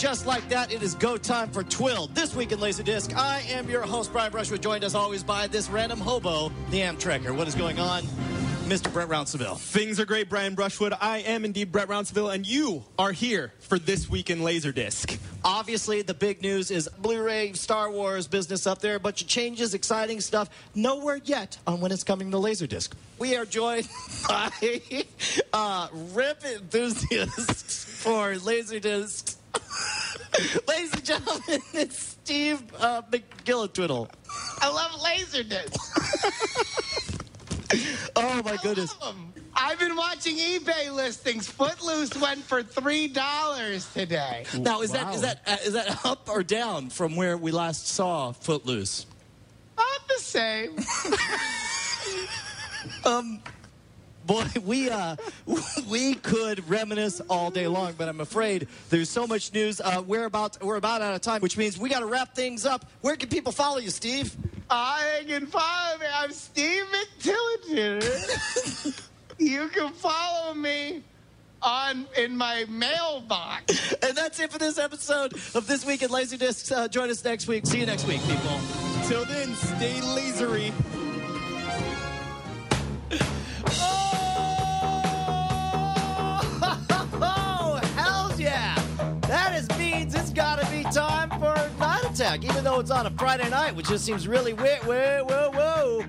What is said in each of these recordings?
just like that, it is go time for Twill. This week in Laserdisc, I am your host, Brian Brushwood, joined as always by this random hobo, the Amtrekker. What is going on? Mr. Brett Rounceville. Things are great, Brian Brushwood. I am indeed Brett Rounceville, and you are here for This Week in Laserdisc. Obviously, the big news is Blu-ray Star Wars business up there. A bunch of changes, exciting stuff. Nowhere yet on when it's coming to Laserdisc. We are joined by uh, rip enthusiasts for Laserdisc. Ladies and gentlemen, it's Steve uh, McGillitwiddle. I love Laserdisc. Oh my goodness! I've been watching eBay listings. Footloose went for three dollars today. Now is that is that uh, is that up or down from where we last saw Footloose? Not the same. Boy, we uh, we could reminisce all day long, but I'm afraid there's so much news. Uh, we're about we're about out of time, which means we got to wrap things up. Where can people follow you, Steve? I can follow me. I'm Steve McTilliter. you can follow me on in my mailbox. And that's it for this episode of this week at Laserdiscs. Uh, join us next week. See you next week, people. Till then, stay lasery. Oh, it's got to be time for Night Attack, even though it's on a Friday night, which just seems really weird. Whoa, whoa, whoa!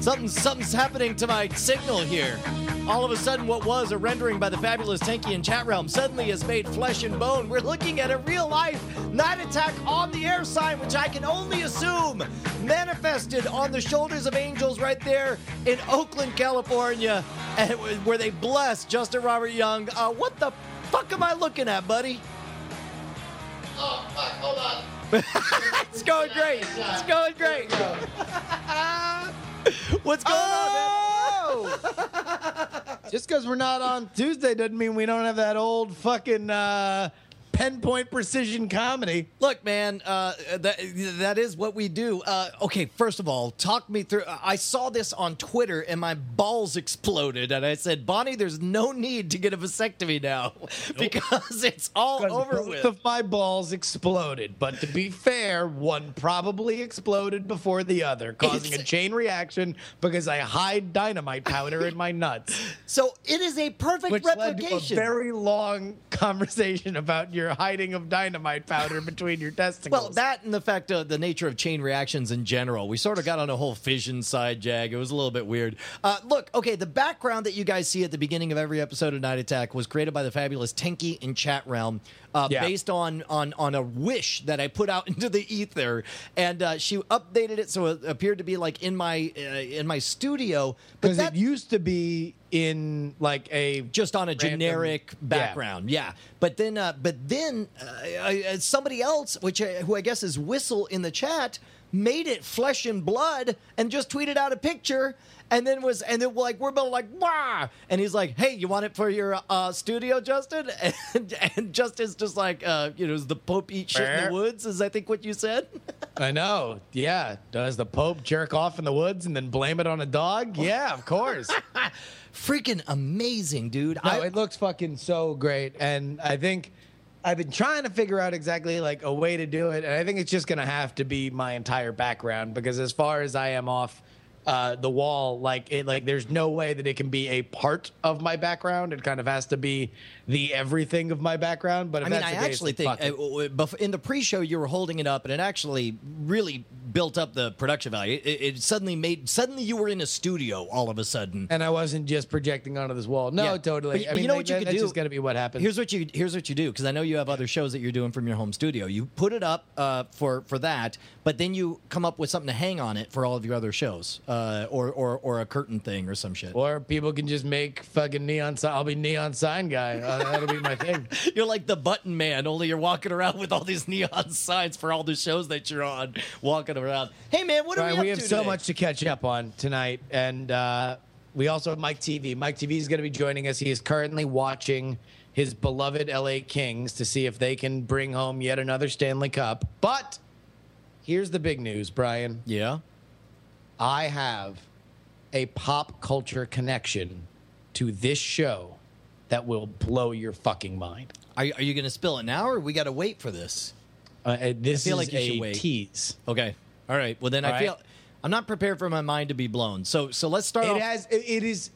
Something, something's happening to my signal here. All of a sudden, what was a rendering by the fabulous Tanky in chat realm suddenly is made flesh and bone. We're looking at a real life Night Attack on the air sign, which I can only assume manifested on the shoulders of angels right there in Oakland, California, and where they blessed Justin Robert Young. Uh, what the fuck am I looking at, buddy? Oh, fuck, hold on. It's going great. It's going great. What's going on, man? Oh! Just because we're not on Tuesday doesn't mean we don't have that old fucking uh, pinpoint precision comedy. Look, man, uh, that that is what we do. Uh, okay, first of all, talk me through. I saw this on Twitter and my balls exploded, and I said, Bonnie, there's no need to get a vasectomy now because it's all over both with. of my balls exploded. But to be fair, one probably exploded before the other, causing a chain reaction because I hide dynamite powder in my nuts. so it is a perfect Which led to a very long conversation about your hiding of dynamite powder between your testicles. Well, that and the fact of the nature of chain reactions in general. We sort of got on a whole fission side, Jag. It was a little bit weird. Uh, look, okay, the background that you guys see at the beginning of every episode of Night Attack was created by the fabulous Tinky in Chat Realm, uh, Yeah. based on, on on a wish that I put out into the ether, and uh, she updated it so it appeared to be like in my uh, in my studio. But because it used to be in like a just on a Random- generic yeah. background. Yeah. But then, uh, but then uh, somebody else, which I, who I guess is Whistle in the chat, made it flesh and blood and just tweeted out a picture. And then was and then like we're both like wow, and he's like, "Hey, you want it for your uh, studio, Justin?" And, and Justin's just like, uh, "You know, does the Pope eat shit in the woods?" Is I think what you said. I know. Yeah. Does the Pope jerk off in the woods and then blame it on a dog? Yeah, of course. Freaking amazing, dude! no, I, it looks fucking so great. And I think I've been trying to figure out exactly like a way to do it. And I think it's just to have to be my entire background because as far as I am off uh, the wall, like it, like there's no way that it can be a part of my background. It kind of has to be the everything of my background. But if I mean, I case, actually think it. uh, in the pre-show you were holding it up, and it actually really built up the production value. It, it suddenly made suddenly you were in a studio all of a sudden. and I wasn't just projecting onto this wall. No, Yeah. totally. But- I mean, you know like, what you that- could that's do? just going to be what happens. Here's what you here's what you do because I know you have other shows that you're doing from your home studio. You put it up uh, for for that, but then you come up with something to hang on it for all of your other shows, uh, or or or a curtain thing or some shit. Or people can just make fucking neon sign. I'll be neon sign guy. Uh, that'll be my thing. You're like the button man, only you're walking around with all these neon signs for all the shows that you're on, walking around. Hey man, what are we we have so today? much to catch up on tonight, and uh, we also have Mike TV. Mike TV is going to be joining us. He is currently watching his beloved LA Kings to see if they can bring home yet another Stanley Cup. But here's the big news, Brian. Yeah. I have a pop culture connection to this show that will blow your fucking mind. Are, you- are you going to spill it now, or we got to wait for this? Uh, uh, this feel is like you should a wait. tease. Okay. All right. Well, then All I right. feel I'm not prepared for my mind to be blown. So so let's start It off. has. It is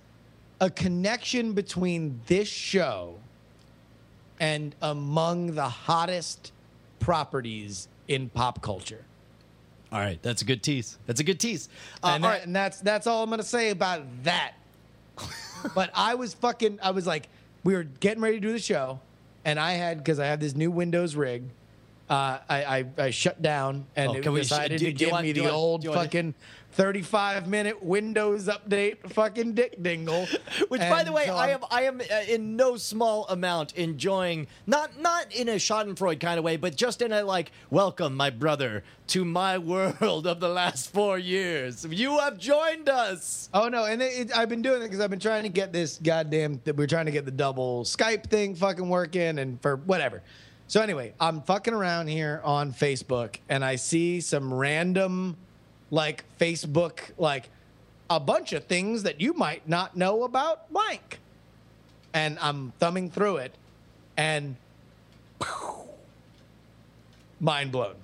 a connection between this show and among the hottest properties in pop culture. All right. That's a good tease. That's a good tease. Uh, and, all that- right. and that's that's all I'm gonna say about that. but I was fucking. I was like, we were getting ready to do the show, and I had because I had this new Windows rig. Uh, I, I I shut down and Oh, it we sh- decided do- to do give want- me the want- old fucking 35 minute Windows update fucking dick dingle. Which, by the way, so I I'm- am I am uh, in no small amount enjoying not not in a Schadenfreude kind of way, but just in a like, welcome, my brother, to my world of the last four years. You have joined us. Oh no, and it, it, I've been doing it because I've been trying to get this goddamn. That we're trying to get the double Skype thing fucking working, and for whatever. So anyway, I'm fucking around here on Facebook, and I see some random, like Facebook, like a bunch of things that you might not know about blank, and I'm thumbing through it, and mind blown.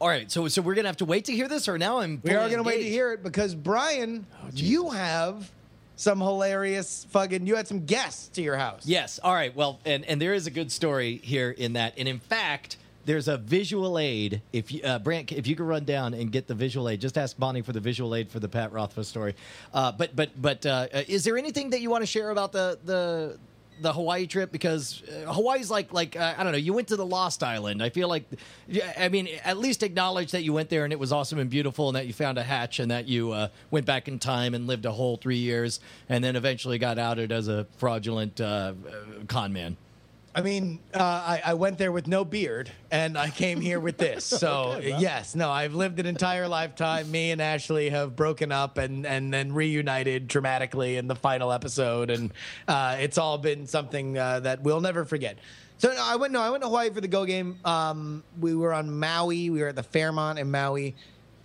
All right, so so we're gonna have to wait to hear this, or now I'm We are going to wait to hear it because Brian, oh, you have some hilarious fucking. You had some guests to your house. Yes. All right. Well, and and there is a good story here in that, and in fact, there's a visual aid. If you, uh, Brant, if you could run down and get the visual aid, just ask Bonnie for the visual aid for the Pat Rothfuss story. Uh, but but but uh, uh, is there anything that you want to share about the the the Hawaii trip? Because uh, Hawaii's like like uh, I don't know. You went to the Lost Island. I feel like, I mean, at least acknowledge that you went there and it was awesome and beautiful, and that you found a hatch and that you uh, went back in time and lived a whole three years, and then eventually got outed as a fraudulent uh, uh, con man. I mean, uh, I, I went there with no beard, and I came here with this. So yes, no, I've lived an entire lifetime. Me and Ashley have broken up and and then reunited dramatically in the final episode, and uh, it's all been something uh, that we'll never forget. So no, I went. No, I went to Hawaii for the Go game. Um, we were on Maui. We were at the Fairmont in Maui.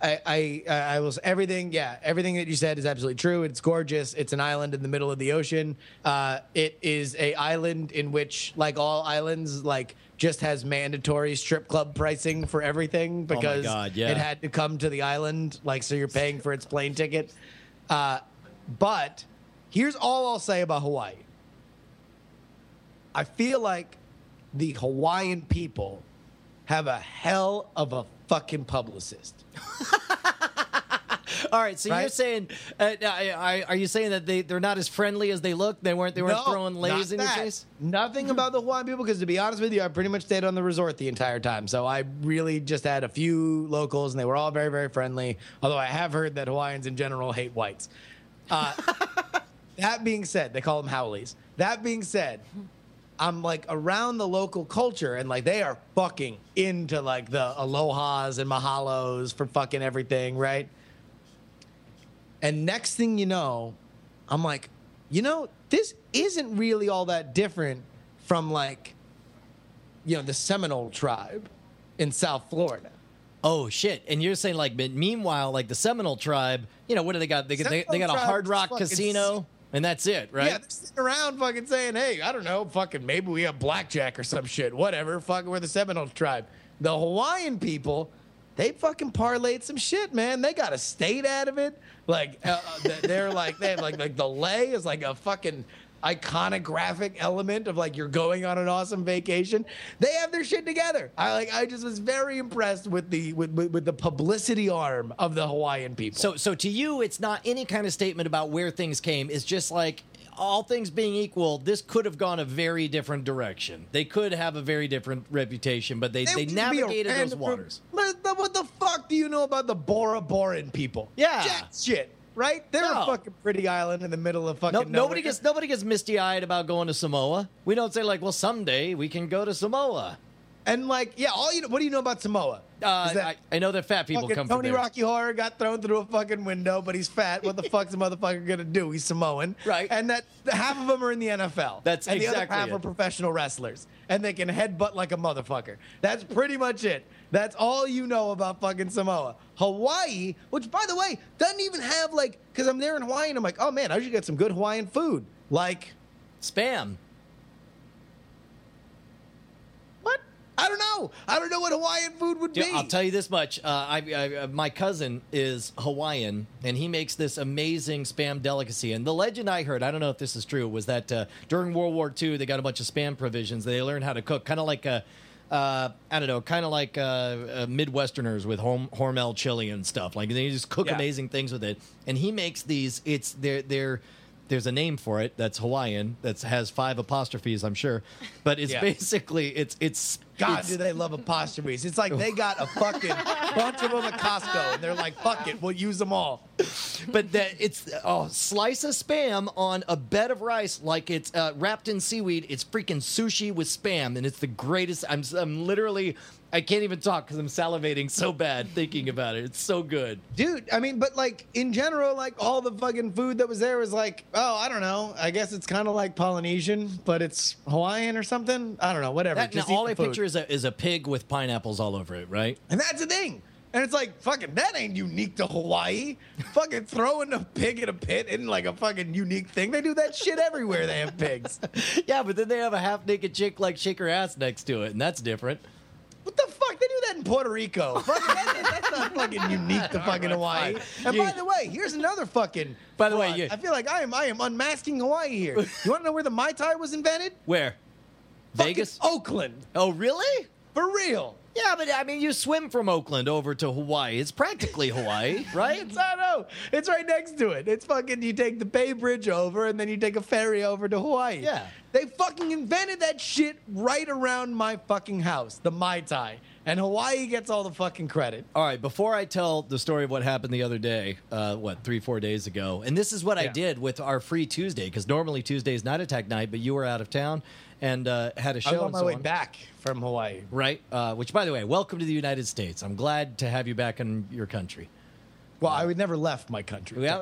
I, I I was everything. Yeah, everything that you said is absolutely true. It's gorgeous. It's an island in the middle of the ocean. Uh, it is a island in which, like all islands, like just has mandatory strip club pricing for everything because God, yeah. it had to come to the island. Like so, you're paying for its plane ticket. Uh, but here's all I'll say about Hawaii. I feel like the Hawaiian people have a hell of a fucking publicist. All right, so you're saying, uh, I, I, are you saying that they they're not as friendly as they look? They weren't they weren't No, throwing leis in your face. Nothing about the Hawaiian people, because to be honest with you, I pretty much stayed on the resort the entire time. So I really just had a few locals, and they were all very, very friendly. Although I have heard that Hawaiians in general hate whites. Uh, that being said, they call them haoles. That being said, I'm like around the local culture, and like they are fucking into like the alohas and mahalos for fucking everything, right? And next thing you know, I'm like, you know, this isn't really all that different from like, you know, the Seminole tribe in South Florida. Oh shit! And you're saying like, meanwhile, like the Seminole tribe, you know, what do they got? They, they, they got a Hard Rock casino, and that's it, right? Yeah, they're sitting around fucking saying, hey, I don't know, fucking maybe we have blackjack or some shit, whatever. Fucking we're the Seminole tribe. The Hawaiian people, they fucking parlayed some shit, man. They got a state out of it. Like uh, uh, they're like they have like like the lei is like a fucking iconographic element of like you're going on an awesome vacation. They have their shit together. I like I just was very impressed with the with, with, with the publicity arm of the Hawaiian people. So, so to you, it's not any kind of statement about where things came. It's just like all things being equal, this could have gone a very different direction. They could have a very different reputation, but they, they would just be navigated those waters. What the, what the fuck do you know about the Bora Boran people? Yeah. Jack shit, right? They're No. a fucking pretty island in the middle of fucking No, nobody gets nobody gets misty eyed about going to Samoa. We don't say like, well, someday we can go to Samoa. And like, yeah, all you know, what do you know about Samoa? Uh, that I, I know that fat people come from Tony. Rocky Horror got thrown through a fucking window, but he's fat. What the fuck's the motherfucker gonna do? He's Samoan, Right. And that half of them are in the NFL. That's and the other half it. are professional wrestlers, and they can headbutt like a motherfucker. That's pretty much it. That's all you know about fucking Samoa. Hawaii, which by the way doesn't even have like, because I'm there in Hawaii, and I'm like, oh man, I should get some good Hawaiian food, like Spam. I don't know. I don't know what Hawaiian food would be. I'll tell you this much: uh, I, I, uh, my cousin is Hawaiian, and he makes this amazing spam delicacy. And the legend I heard, I don't know if this is true, was that uh, during World War II, they got a bunch of spam provisions. They learned how to cook, kind of like a, uh, I don't know, kind of like uh, uh, Midwesterners with Horm- Hormel chili and stuff. Like they just cook Yeah. amazing things with it. And he makes these. It's they're they're. There's a name for it that's Hawaiian that has five apostrophes, I'm sure, but it's Yeah. basically it's it's God, it's- do they love apostrophes? It's like they got a fucking bunch of them at Costco, and they're like, "Fuck it, we'll use them all." but that it's oh slice of spam on a bed of rice like it's uh, wrapped in seaweed it's freaking sushi with spam and it's the greatest i'm, I'm literally i can't even talk because i'm salivating so bad thinking about it it's so good Dude, I mean, but like in general, like all the fucking food that was there was like, oh, I don't know. I guess it's kind of like Polynesian, but it's Hawaiian or something. I don't know. Whatever. that, now, all i food. picture is a, is a pig with pineapples all over it right And that's the thing. And it's like, fucking, that ain't unique to Hawaii. fucking throwing a pig in a pit isn't like a fucking unique thing. They do that shit everywhere they have pigs. yeah but then they have a half naked chick like shake her ass next to it and that's different What the fuck? They do that in Puerto Rico. That's not fucking unique to fucking Hawaii. And by the way, here's another fucking. By the way, fraud. you- I feel like I am I am unmasking Hawaii here. You want to know where the Mai Tai was invented? where Fucking vegas Oakland. oh really For real. Yeah but i mean you swim from oakland over to hawaii it's practically hawaii right It's, I know. It's right next to it. It's fucking, you take the Bay Bridge over and then you take a ferry over to Hawaii. Yeah. They fucking invented that shit right around my fucking house, the Mai Tai. And Hawaii gets all the fucking credit. All right, before I tell the story of what happened the other day, uh, what, three, four days ago, and this is what I did with our free Tuesday, because normally Tuesday is Night Attack night, but you were out of town and uh, had a show. I was on my so way on. back from Hawaii. Right, uh, which, by the way, welcome to the United States. I'm glad to have you back in your country. Well, I would never left my country. Well,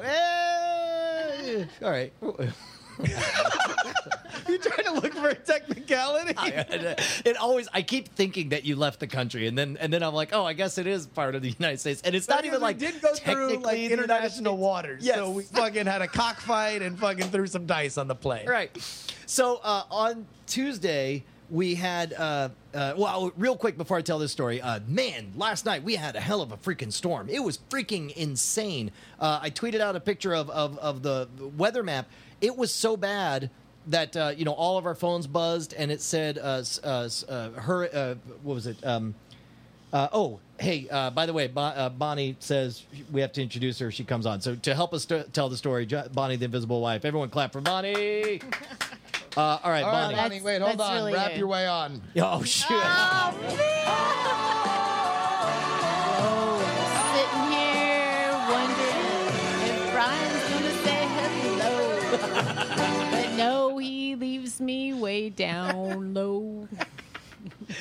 all right. you trying to look for a technicality? I, it always I keep thinking that you left the country and then and then I'm like, oh, I guess it is part of the United States. And it's not even like did go through like the international waters. Yes. So we fucking had a cockfight and fucking threw some dice on the plane. Right. So uh, on Tuesday we had uh, uh, well, real quick before I tell this story, uh, man, last night we had a hell of a freaking storm. It was freaking insane. Uh, I tweeted out a picture of, of of the weather map. It was so bad that uh, you know all of our phones buzzed and it said uh, uh, uh, her what was it um, oh, hey, by the way, uh, Bonnie says we have to introduce her. She comes on. So to help us st- tell the story, Bonnie, the invisible wife. Everyone clap for Bonnie. Uh, all right, All right, Bonnie. Bonnie, wait, hold on. really Wrap good. your way on. Oh, shoot. Sitting here wondering if Brian's gonna say hello. but no, he leaves me way down low.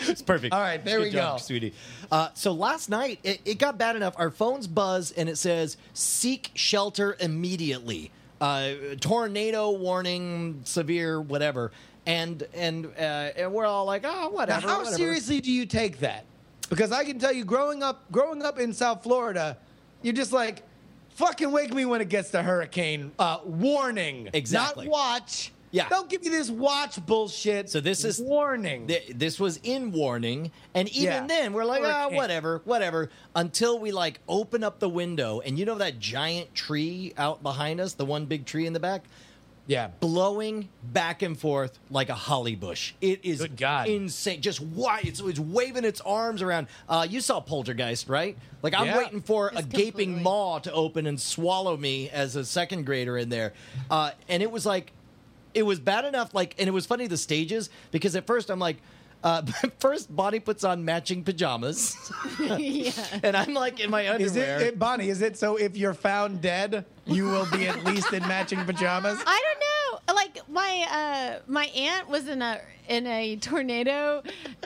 It's perfect. All right, there Good we job, go. sweetie. Uh, so last night it, it got bad enough. Our phones buzz and it says seek shelter immediately. Uh, tornado warning, severe, whatever. And and uh, and we're all like, oh, Now, whatever. how whatever. seriously do you take that? Because I can tell you, growing up, growing up in South Florida, you're just like, fucking wake me when it gets to hurricane uh, warning. Exactly. Not watch. Yeah. Don't give me this watch bullshit. So this is- warning. Th- this was in warning, and even Yeah. then we're like, ah, Hurricane. whatever, whatever. Until we like open up the window, and you know that giant tree out behind us, the one big tree in the back, yeah. blowing back and forth like a holly bush. It is Good God. insane. Just why it's, it's waving its arms around. Uh, you saw Poltergeist, right? Like I'm Yeah. waiting for a Just gaping completely. maw to open and swallow me as a second grader in there, uh, and it was like it was bad enough like and it was funny the stages because at first i'm like uh, first bonnie puts on matching pajamas yeah. and i'm like in my Is underwear it, it, Bonnie? Is it so? If you're found dead, you will be at least in matching pajamas. I don't know. Like my uh my aunt was in a in a tornado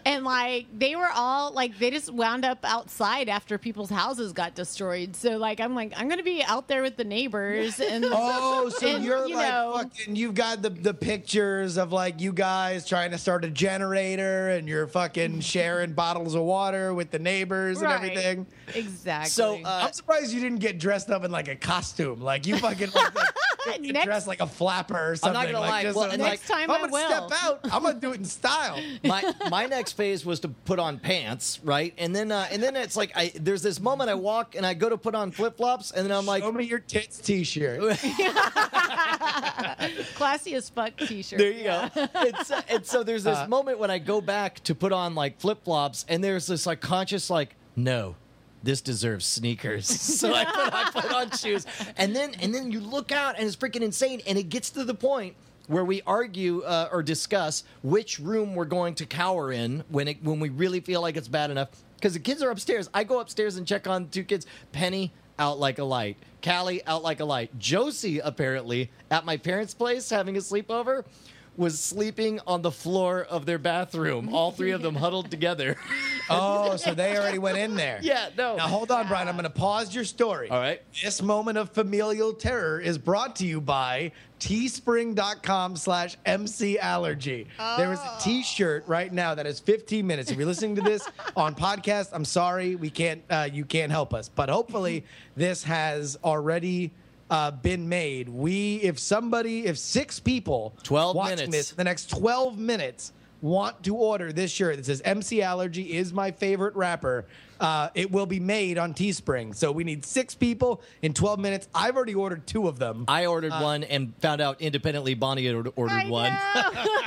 and like they were all like they just wound up outside after people's houses got destroyed. So like I'm like I'm going to be out there with the neighbors and Oh, so And, you're you like know- fucking. You've got the the pictures of like you guys trying to start a generator, and you're fucking sharing bottles of water with the neighbors Right. and everything. Exactly. so uh, I'm surprised you didn't get dressed up in like a costume. Like you fucking like, like, next dressed like a flapper or something. not gonna like, lie, well, so- and like, Next time I'm I gonna will. step out. I'm gonna do it in style. my my next phase was to put on pants, right? And then uh, and then it's like I there's this moment I walk and I go to put on flip flops and then I'm like, Show me your tits T-shirt. classy as fuck T-shirt. There you go. It's, uh, and so there's this Uh, moment when I go back to put on like flip flops, and there's this like conscious like, no, this deserves sneakers. so I put, I put on shoes, and then and then you look out, and it's freaking insane, and it gets to the point where we argue uh, or discuss which room we're going to cower in when it when we really feel like it's bad enough. Because the kids are upstairs. I go upstairs and check on two kids. Penny out like a light. Callie out like a light. Josie apparently at my parents' place having a sleepover was sleeping on the floor of their bathroom. All three of them huddled together. Oh, so they already went in there. yeah, no. Now hold on, Brian. I'm going to pause your story. All right. This moment of familial terror is brought to you by teespring.com slash MC allergy. There is a t-shirt right now that is 15 minutes. If you're listening to this on podcast, I'm sorry, we can't, uh, you can't help us. But hopefully this has already uh, been made. We, if somebody, if six people 12 watching minutes. this, the next 12 minutes want to order this shirt that says MC Allergy is my favorite rapper, uh, it will be made on Teespring. So we need six people in 12 minutes. I've already ordered two of them. I ordered one and found out independently Bonnie had ordered I one. know.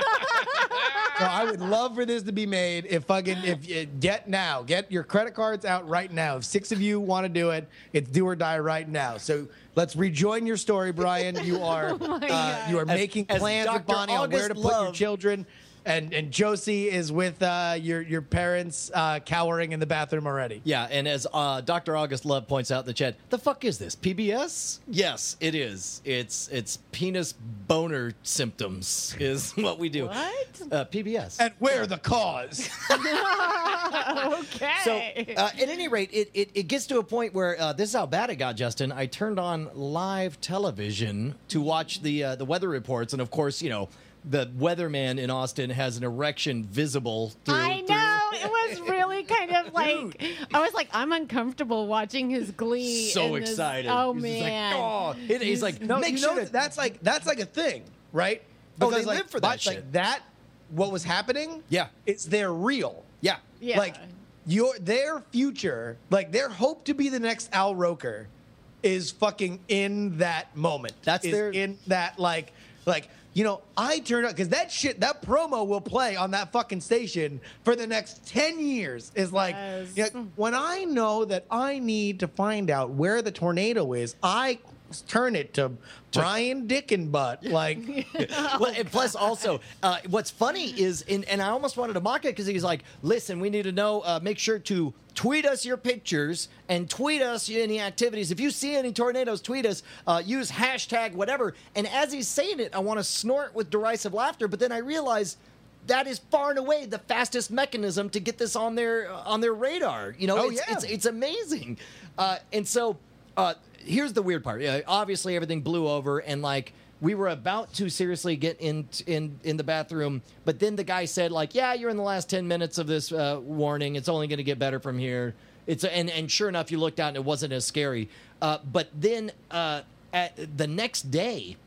So I would love for this to be made. If fucking if you get now, get your credit cards out right now. If six of you want to do it, it's do or die right now. So let's rejoin your story, Brian. You are my uh, you are As- making plans with Dr. Bonnie on where August to put your children. And and Josie is with uh, your your parents uh, cowering in the bathroom already. Yeah, and as uh, Dr. August Love points out in the chat, the fuck is this? PBS? Yes, it is. It's it's penis boner symptoms is what we do. What? Uh, PBS. And we're the cause. okay. So, uh, at any rate, it, it, it gets to a point where uh, this is how bad it got, Justin. I turned on live television to watch the uh, the weather reports, and of course, you know, the weatherman in Austin has an erection visible through. I through- know it was really kind of like I was like I'm uncomfortable watching his glee. So in this- excited. Oh He's just like, man. "Oh." It- he's like, No, make you sure know to- that's like that's like a thing, right? Oh, they like, live for that but, shit. Like that, what was happening? Yeah. it's they're real. yeah. Yeah. Like your their future, like their hope to be the next Al Roker, is fucking in that moment. That's Is their- in that like like. You know, I turned out because that shit, that promo will play on that fucking station for the next 10 years. Is like, Yes. you know, when I know that I need to find out where the tornado is, I turn it to Brian Dickenbutt. Like, well, and plus also, uh, what's funny is, in, and I almost wanted to mock it because he's like, "Listen, we need to know. Uh, make sure to tweet us your pictures and tweet us any activities. If you see any tornadoes, tweet us. Uh, use hashtag whatever." And as he's saying it, I want to snort with derisive laughter, but then I realize. That is far and away the fastest mechanism to get this on their on their radar. You know, Oh, it's, yeah. it's it's amazing. Uh, and so, uh, here's the weird part. Yeah, obviously, everything blew over, and like we were about to seriously get in in in the bathroom, but then the guy said, like, "Yeah, you're in the last ten minutes of this uh, warning. It's only going to get better from here." It's and and sure enough, you looked out and it wasn't as scary. Uh, but then uh, at the next day,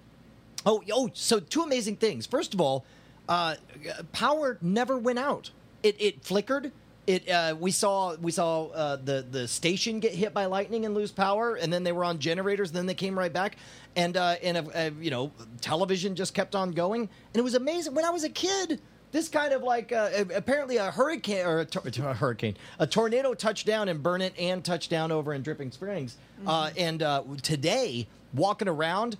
Oh, oh! So two amazing things. First of all, uh, power never went out. It it flickered. It uh, we saw we saw uh, the the station get hit by lightning and lose power, and then they were on generators. And then they came right back, and uh, and uh, uh, you know television just kept on going, and it was amazing. When I was a kid, this kind of like uh, apparently a hurricane or a, tor- a hurricane, a tornado touched down in Burnet and touched down over in Dripping Springs. Uh, and uh, today, walking around,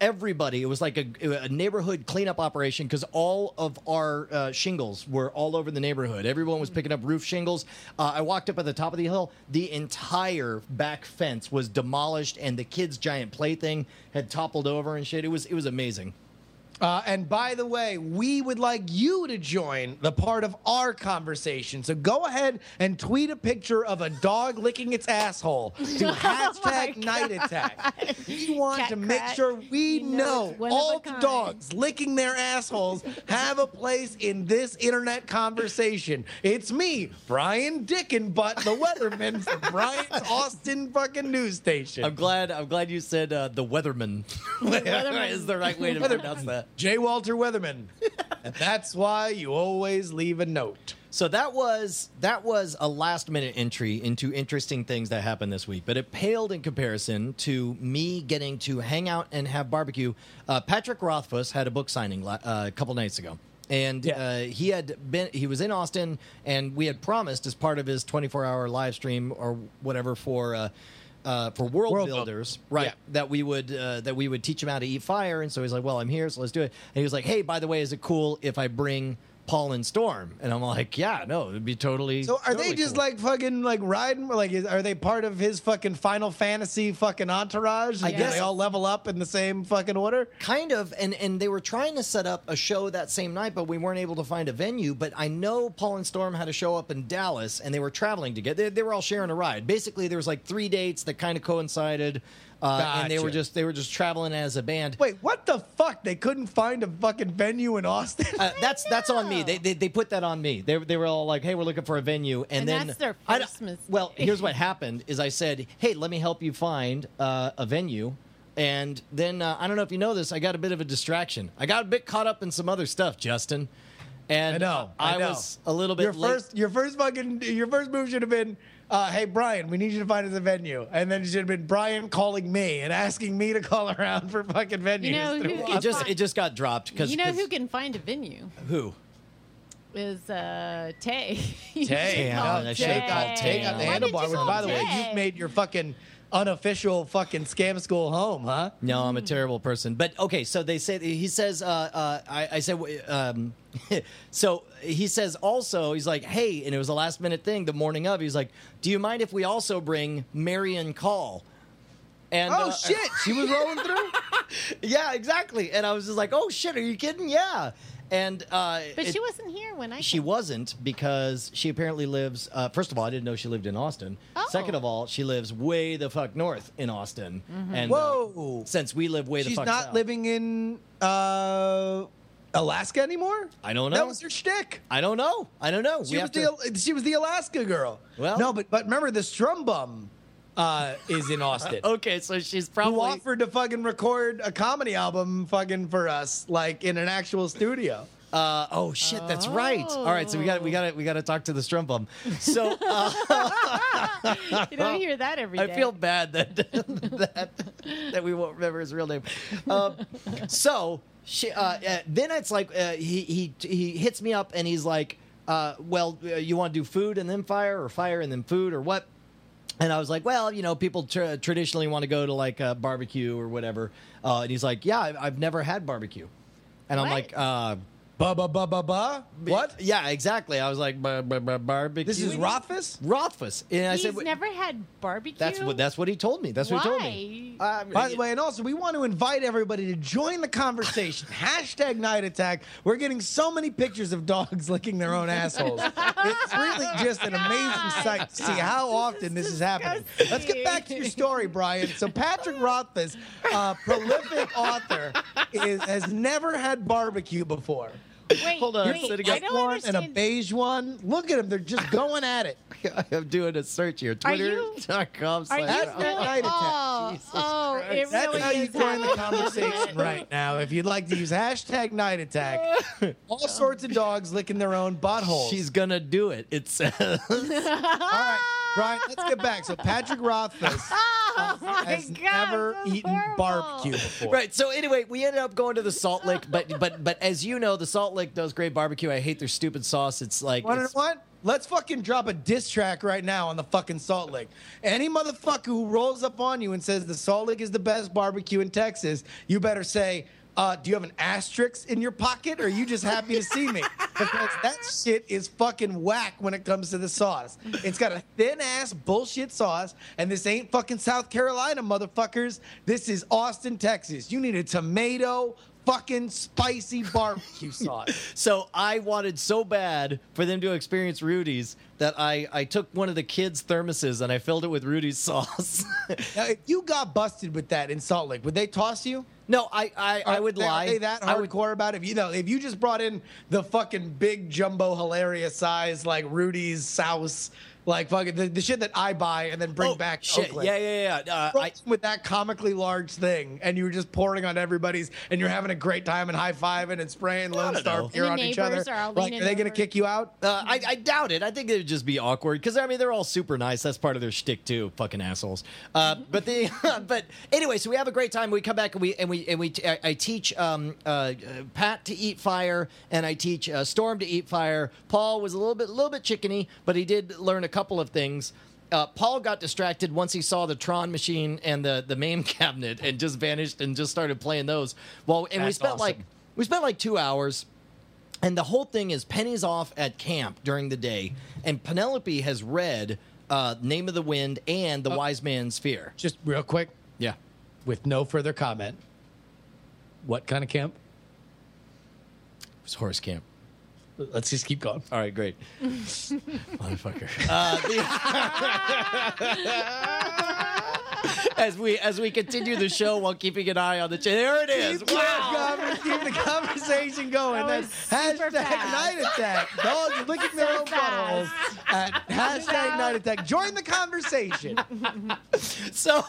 everybody, it was like a, a neighborhood cleanup operation because all of our uh, shingles were all over the neighborhood. Everyone was picking up roof shingles. Uh, I walked up at the top of the hill. The entire back fence was demolished, and the kids' giant plaything had toppled over and shit. It was it was amazing. Uh, and by the way, we would like you to join the part of our conversation. So go ahead and tweet a picture of a dog licking its asshole to hashtag night attack. We want Cat to make sure we You know know it's one of all the kind. dogs licking their assholes have a place in this internet conversation. It's me, Brian Dickenbutt, the weatherman from Brian's Austin fucking news station. I'm glad. I'm glad you said uh, the weatherman. weatherman. is the right way to pronounce that. J. Walter Weatherman. and that's why you always leave a note. So that was that was a last minute entry into interesting things that happened this week, but it paled in comparison to me getting to hang out and have barbecue. Uh, Patrick Rothfuss had a book signing la- uh, a couple nights ago. And Yeah. uh, he had been, he was in Austin, and we had promised as part of his 24 hour live stream or whatever for uh, for World, World Builders, Buil- right? Yeah. That we would uh, that we would teach him how to eat fire. And so he's like, "Well, I'm here, so let's do it." And he was like, "Hey, by the way, is it cool if I bring Paul and Storm?" And I'm like, "Yeah, no, it'd be totally." So are they just cool." like fucking like riding? Like, is, are they part of his fucking Final Fantasy fucking entourage? I guess- they all level up in the same fucking order. kind of and and they were trying to set up a show that same night but we weren't able to find a venue but i know paul and storm had a show up in dallas and they were traveling together they, they were all sharing a ride basically there was like three dates that kind of coincided uh, and they were just they were just traveling as a band Wait, what the fuck? They couldn't find a fucking venue in Austin. uh, that's that's on me. They, they they put that on me. They they were all like, "Hey, we're looking for a venue," and, And then that's their I first don't- Well, here's what happened: is I said, "Hey, let me help you find uh, a venue," and then uh, I don't know if you know this, I got a bit of a distraction. I got a bit caught up in some other stuff, Justin. And I know. I, I know. was a little bit your late. first, your first fucking, your first move should have been, uh, "Hey Brian, we need you to find us a venue," and then it should have been Brian calling me and asking me to call around for fucking venues. You know who- Austin. it just it just got dropped because You know who can find a venue? who Is uh, Tay. You Tay. should Yeah, call I should've Tay. called Tay. Take out the Why did you handlebar. Which, call by the way, Tay? you've made your fucking unofficial fucking scam school home, huh? No, I'm a terrible person. But okay, so they say he says. Uh, uh, I, I said. Um, so he says also. He's like, hey, and it was a last minute thing. The morning of, he's like, do you mind if we also bring Marian Call? And Oh uh, shit, she was rolling through. yeah, exactly. And I was just like, oh shit, are you kidding? Yeah. And uh, But it- she wasn't here when I. she came. wasn't because she apparently lives. Uh, first of all, I didn't know she lived in Austin. Oh. Second of all, she lives way the fuck north in Austin. And uh, Whoa. since we live way the She's fuck not south, living in uh, Alaska anymore. I don't know. That was her shtick. I don't know. I don't know. She we was have to. the she was the Alaska girl. Well- no, but but remember the Strum Bum uh, is in Austin. Okay, so she's Who probably. offered to fucking record a comedy album fucking for us, like in an actual studio? Uh, oh shit, that's right. All right, so we got we got to we got to talk to the strum bum. So uh, You don't hear that every day. I feel bad that that that we won't remember his real name. Um, so she, uh, uh, then it's like uh, he he he hits me up and he's like, uh, "Well, uh, you want to do food and then fire, or fire and then food, or what?" And I was like, well, you know, people tr- traditionally want to go to like a barbecue or whatever. Uh, and he's like, yeah, I've, I've never had barbecue. And I'm like, uh, Ba ba ba ba ba. What? Yeah, exactly. I was like, "Bar- bar- bar- barbecue. This is Rothfuss. Rothfuss. And I He's said, "Wait, never had barbecue. that's what that's what he told me. That's what he told me. Why? Uh, By the way, and also we want to invite everybody to join the conversation. Hashtag Night Attack. We're getting so many pictures of dogs licking their own assholes. It's really just an amazing sight to see how often this is happening. Let's get back to your story, Brian. So Patrick Rothfuss, uh, prolific author, is, has never had barbecue before. Wait, Hold on, wait, say it I again. don't one and a beige one. Look at them; they're just going at it. I'm doing a search here. Are you- Twitter.com Are slash. you That's really? night oh, attack. Oh, Jesus oh it Christ. That's really how you is join the happening. conversation right now. If you'd like to use hashtag Night Attack, all sorts of dogs licking their own buttholes. She's gonna do it. It says. All right, Brian, let's get back. So Patrick Rothfuss Oh has God, never eaten horrible. barbecue before. Right. So anyway, we ended up going to the Salt Lick, but but but as you know, the Salt Lick does great barbecue. I hate their stupid sauce. It's like Want to it's- what? Let's fucking drop a diss track right now on the fucking Salt Lick. Any motherfucker who rolls up on you and says the Salt Lick is the best barbecue in Texas, you better say, uh, do you have an asterisk in your pocket or are you just happy to see me? Because that shit is fucking whack when it comes to the sauce. It's got a thin ass bullshit sauce, and this ain't fucking South Carolina, motherfuckers. This is Austin, Texas. You need a tomato fucking spicy barbecue sauce. So I wanted so bad for them to experience Rudy's that I, I took one of the kids' thermoses and I filled it with Rudy's sauce. Now, if you got busted with that in Salt Lick, would they toss you? no, I, I, I would they- lie. Are they that I would- hardcore about it? If you know, if you just brought in the fucking big jumbo hilarious size like Rudy's sauce, like fucking the, the shit that I buy and then bring Oh, back shit. Oakland. Yeah, yeah, yeah. Uh, I, with that comically large thing, and you were just pouring on everybody's, and you're having a great time and high fiving and spraying Lone Star beer on each other. are Like, are they going to kick you out? Uh, I, I doubt it. I think it would just be awkward because I mean they're all super nice. That's part of their shtick too. Fucking assholes. Uh, but the but anyway, so we have a great time. We come back and we and we and we I, I teach um, uh, uh, Pat to eat fire and I teach uh, Storm to eat fire. Paul was a little bit a little bit chickeny, but he did learn a couple of things. Uh, Paul got distracted once he saw the Tron machine and the the MAME cabinet and just vanished and just started playing those. Well, and we spent awesome. like we spent like two hours. And the whole thing is Penny's off at camp during the day, and Penelope has read uh, Name of the Wind and The Wise Man's Fear. Just real quick, Yeah. with no further comment. What kind of camp? It was horse camp. Let's just keep going. All right, great. Motherfucker. Uh, the- as we as we continue the show while keeping an eye on the cha- there it is. Keep, Wow. the, keep the conversation going. That That's was super hashtag fast. night attack. Dogs are licking their So own buttholes at hashtag night attack. Join the conversation. so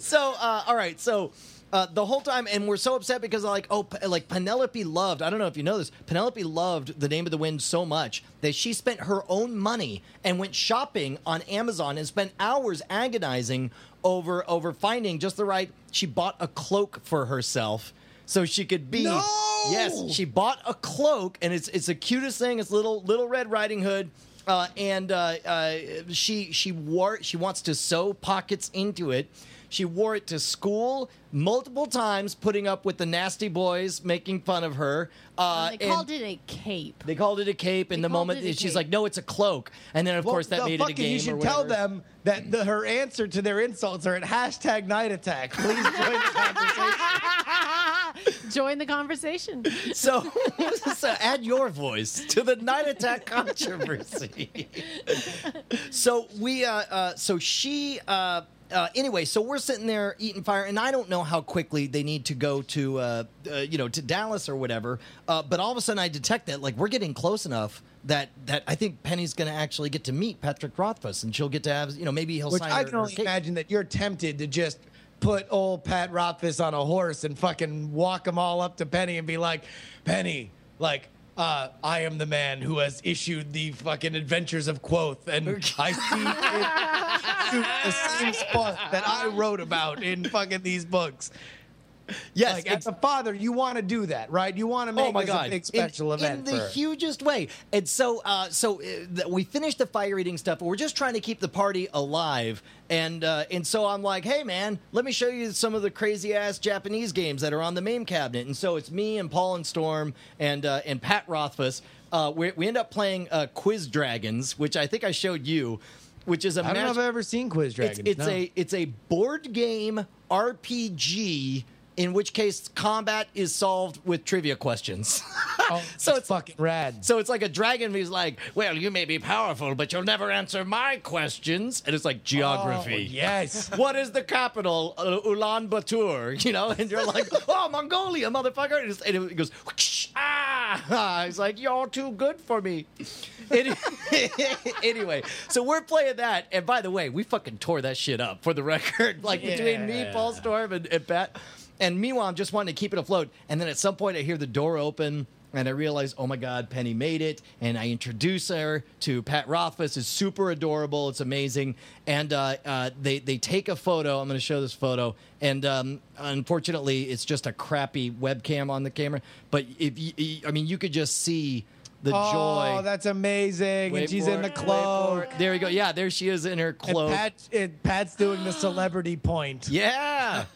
so uh, all right so uh, the whole time and we're so upset because like oh like penelope loved i don't know if you know this penelope loved the name of the wind so much that she spent her own money and went shopping on amazon and spent hours agonizing over over finding just the right she bought a cloak for herself so she could be No! yes she bought a cloak and it's it's the cutest thing it's little little red riding hood uh, and uh, uh, she she wore she wants to sew pockets into it. She wore it to school multiple times, putting up with the nasty boys making fun of her. Uh, they and called it a cape. They called it a cape, and They the moment she's cape. like, "No, it's a cloak," and then of Well, course that made it a game. You or should tell them that the, her answer to their insults are at hashtag night attack. Please join the conversation. Join the conversation. So, so add your voice to the night attack controversy. so we, uh, uh, so she, uh, uh, anyway, so we're sitting there eating fire, and I don't know how quickly they need to go to, uh, uh, you know, to Dallas or whatever. Uh, but all of a sudden, I detect that like we're getting close enough that that I think Penny's going to actually get to meet Patrick Rothfuss, and she'll get to have, you know, maybe he'll Which sign I can her only cape. imagine that you're tempted to just put old Pat Rothfuss on a horse and fucking walk him all up to Penny and be like, Penny, like, uh, I am the man who has issued the fucking adventures of Kvothe, and I see it the same spot that I wrote about in fucking these books. Yes, like, as a father, you want to do that, right? You want to make oh my this god a special in, event in the her. hugest way and so uh so uh, we finished the fire eating stuff but we're just trying to keep the party alive and uh and so i'm like hey man let me show you some of the crazy ass japanese games that are on the MAME cabinet and so it's me and paul and storm and uh and pat rothfuss uh we, we end up playing uh quiz dragons which i think i showed you which is a I don't know if I've ever seen Quiz Dragons. it's, it's no. a it's a board game RPG. In which case, combat is solved with trivia questions. Oh, so it's fucking rad. So it's like a dragon who's like, "Well, you may be powerful, but you'll never answer my questions." And it's like geography. Oh, yes. What is the capital? Uh, Ulaanbaatar. You know, and you're like, "Oh, Mongolia, motherfucker!" And, and it goes, "Whoosh, ah! It's like you're too good for me. Anyway, so we're playing that, and by the way, we fucking tore that shit up for the record. Like between me, Paul Storm, and, and Pat. And meanwhile, I'm just wanting to keep it afloat. And then at some point, I hear the door open. And I realize, oh my God, Penny made it. And I introduce her to Pat Rothfuss. It's super adorable. It's amazing. And uh, uh, they, they take a photo. I'm going to show this photo. And um, unfortunately, it's just a crappy webcam on the camera. But if you, I mean, you could just see the oh, joy. Oh, that's amazing. Wait and she's in the cloak. There we go. Yeah, there she is in her And cloak. Pat, it, Pat's doing the celebrity point. yeah.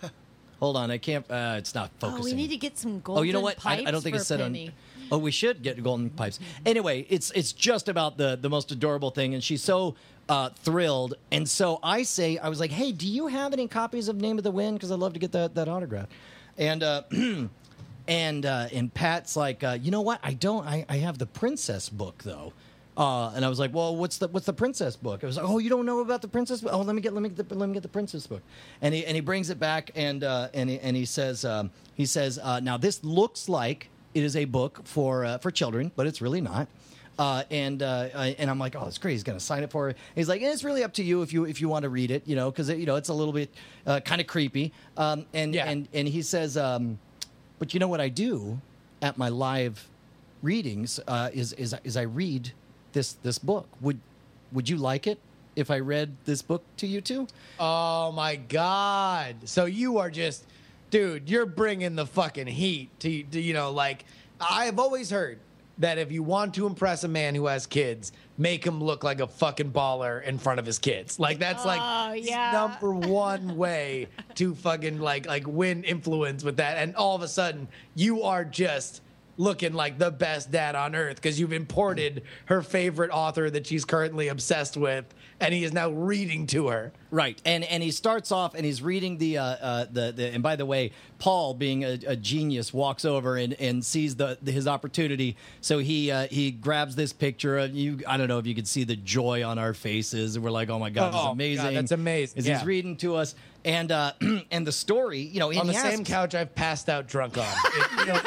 Hold on, I can't. Uh, it's not focusing. Oh, we need to get some golden Oh, you know what? I, I don't think it's set Penny. on. Oh, we should get golden pipes. Anyway, it's it's just about the the most adorable thing, and she's so uh, thrilled. And so I say, I was like, "Hey, do you have any copies of Name of the Wind? Because I'd love to get that that autograph." And uh, and uh, and Pat's like, uh, you know what? I don't. I, I have the princess book though. Uh, and I was like, "Well, what's the what's the princess book?" I was like, "Oh, you don't know about the princess book? Oh, let me get let me get the, let me get the princess book." And he and he brings it back and uh, and he, and he says um, he says uh, now this looks like it is a book for uh, for children, but it's really not. Uh, and uh, and I'm like, oh, it's great. He's gonna sign it for her. He's like, it's really up to you if you if you want to read it, you know, because you know it's a little bit uh, kind of creepy. Um, and Yeah. and and he says, um, but you know what I do at my live readings uh, is is is I read this this book. Would would you like it if I read this book to you too? Oh my god! So you are just, dude. You're bringing the fucking heat to, to you know. Like I've always heard that if you want to impress a man who has kids, make him look like a fucking baller in front of his kids. Like that's like Oh, the yeah. number one way to fucking like like win influence with that. And all of a sudden, you are just looking like the best dad on earth because you've imported her favorite author that she's currently obsessed with, and he is now reading to her. Right, and and he starts off and he's reading the uh, uh, the, the and by the way, Paul, being a, a genius, walks over and, and sees the, the his opportunity. So he uh, he grabs this picture of you. I don't know if you could see the joy on our faces. We're like, oh my god, this Oh, is God, amazing! that's amazing, As yeah. he's reading to us, and uh, and the story, you know, on the he same couch I've passed out drunk on. It, you know,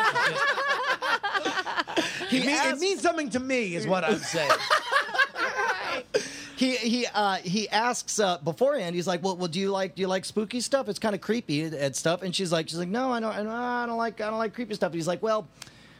it mean- it means something to me, is what I'm saying. he he uh, he asks uh, beforehand. He's like, "Well, well, do you like do you like spooky stuff? It's kind of creepy and stuff." And she's like, "She's like, no, I don't, I don't, I don't like I don't like creepy stuff." And he's like, "Well."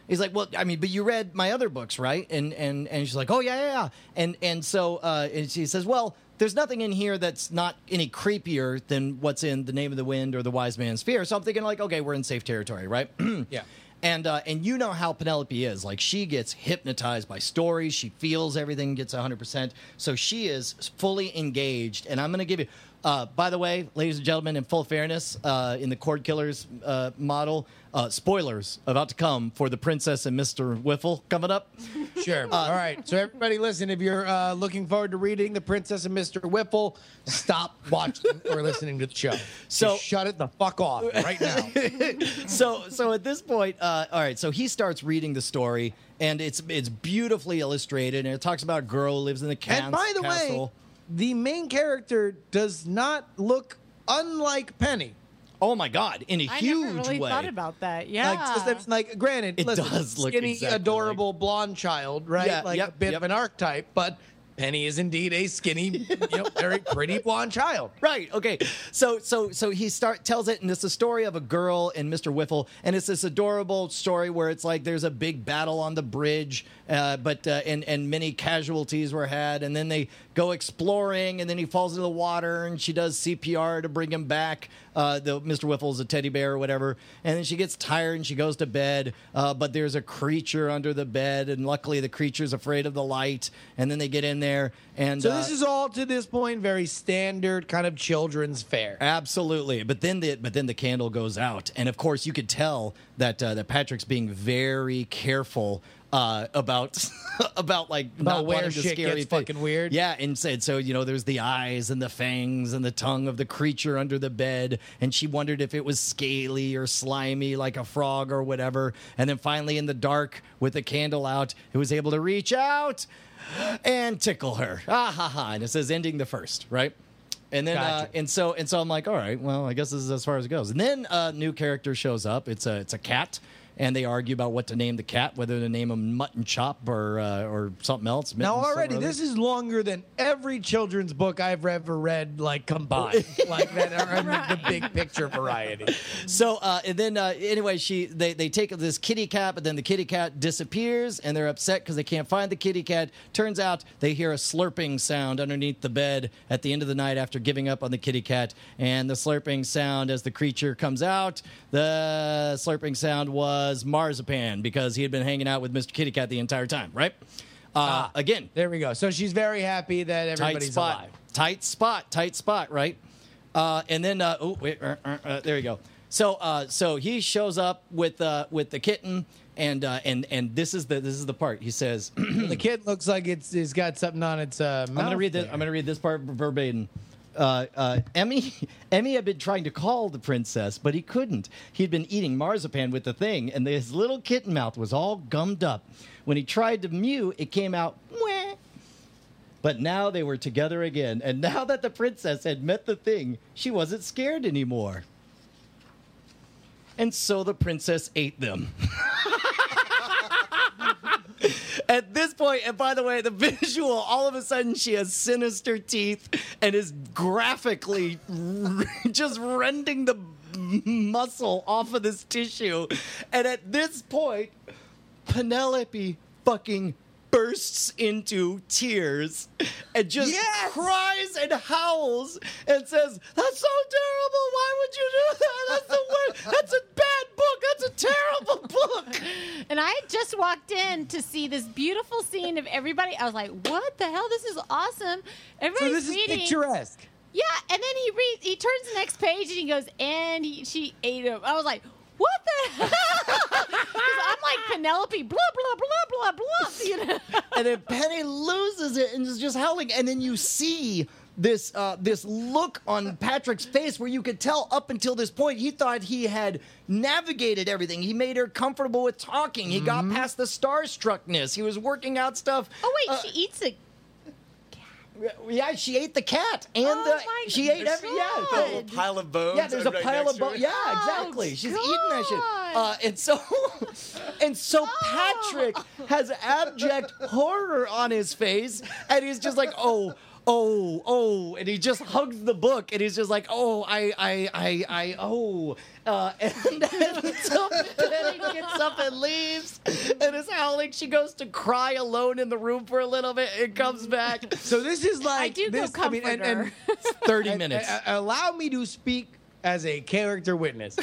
He's like, well, I mean, but you read my other books, right? And and and she's like, oh yeah, yeah, yeah. And and so uh, and she says, well, there's nothing in here that's not any creepier than what's in the Name of the Wind or the Wise Man's Fear. So I'm thinking like, okay, we're in safe territory, right? Yeah. And uh, and you know how Penelope is. Like she gets hypnotized by stories. She feels everything, gets 100%. So she is fully engaged. And I'm going to give you, uh, by the way, ladies and gentlemen, in full fairness, uh, in the Cord Killers uh, model, uh, spoilers about to come for the Princess and Mr. Whiffle coming up. Sure. All right. So everybody, listen. If you're uh, looking forward to reading *The Princess and Mr. Whiffle*, stop watching or listening to the show. So- Just shut it the fuck off right now. so so at this point, uh, all right. So he starts reading the story, and it's it's beautifully illustrated, and it talks about a girl who lives in the ca- and by the castle. way, the main character does not look unlike Penny. oh my god, in a I huge never really way. thought about that. Yeah. Like, just that- like granted, It listen, does look skinny, exactly adorable blonde child, right? Yeah, like yep, a bit yep. of an archetype, but Penny is indeed a skinny, you know, very pretty blonde child. Right. Okay. So so so he start tells it, and it's the story of a girl and Mr. Whiffle, and it's this adorable story where it's like there's a big battle on the bridge, uh, but uh, and and many casualties were had, and then they go exploring, and then he falls into the water, and she does CPR to bring him back. Uh, the Mr. Whiffle's a teddy bear or whatever, and then she gets tired and she goes to bed, uh, but there's a creature under the bed, and luckily the creature's afraid of the light, and then they get in there, and So uh, this is all to this point very standard kind of children's fare. Absolutely, but then the but then the candle goes out, and of course you could tell that uh, that Patrick's being very careful uh, about about like About not where shit scary gets thing. fucking weird. Yeah, and said so. You know, there's the eyes and the fangs and the tongue of the creature under the bed, and she wondered if it was scaly or slimy like a frog or whatever. And then finally, in the dark with the candle out, it was able to reach out and tickle her. Ah ha ha! And it says ending the first, right? And then, uh, and so, and so, I'm like, all right, well, I guess this is as far as it goes. And then a new character shows up. It's a, it's a cat, and they argue about what to name the cat, whether to name him Mutton Chop or, uh, or something else. Now already, this is longer than every children's book I've ever read, like combined, like that are in the, the big picture variety. So uh, and then uh, anyway, she they, they take this kitty cat, but then the kitty cat disappears, and they're upset because they can't find the kitty cat. Turns out they hear a slurping sound underneath the bed at the end of the night after giving up on the kitty cat, and the slurping sound as the creature comes out. The slurping sound was marzipan because he had been hanging out with Mr. Kitty Cat the entire time, right? Uh, again, There we go. So she's very happy that tight everybody's spot, alive. tight spot, tight spot, right? Uh, and then, uh, oh wait, uh, uh, uh, there you go. So, uh, so he shows up with uh, with the kitten, and uh, and and this is the this is the part. He says, the kid looks like it's it's got something on its uh, mouth. going to read this. there. I'm going to read this part verbatim. Uh, uh, Emmy Emmy had been trying to call the princess, but he couldn't. He'd been eating marzipan with the thing, and his little kitten mouth was all gummed up. When he tried to mew, it came out. Mwah. But now they were together again, and now that the princess had met the thing, she wasn't scared anymore. And so the princess ate them. At this point, and by the way, the visual, all of a sudden she has sinister teeth and is graphically just rending the muscle off of this tissue. And at this point, Penelope fucking bursts into tears and just Yes! cries and howls and says, That's so terrible. Why would you do that? That's the worst. That's a bad book. That's a terrible book. And I had just walked in to see this beautiful scene of everybody. I was like, "What the hell? This is awesome!" Everybody's So this is picturesque. Yeah, and then he reads. He turns the next page and he goes, "And he, she ate him." I was like, "What the hell?" I'm like Penelope, blah blah blah blah blah. You know. and then Penny loses it and is just howling. And then you see this uh, this look on Patrick's face where you could tell up until this point he thought he had navigated everything. He made her comfortable with talking. He got past the starstruckness. He was working out stuff. Oh wait, Uh, she eats a. Cat. Yeah, she ate the cat and Oh the my she ate every yeah. God. the- A pile of bones. yeah, there's a right pile of bones. it. Yeah, Oh, exactly. She's eating that shit. Uh, and so, and so Oh. Patrick has abject horror on his face, and he's just like, oh. Oh, oh, and he just hugs the book, and he's just like, "Oh, I, I, I, I, oh," uh, and then so Penny gets up and leaves, and is howling. She goes to cry alone in the room for a little bit, and comes back. So this is like I do go this, comfort I mean, and, and. Thirty and- minutes. uh, allow me to speak as a character witness.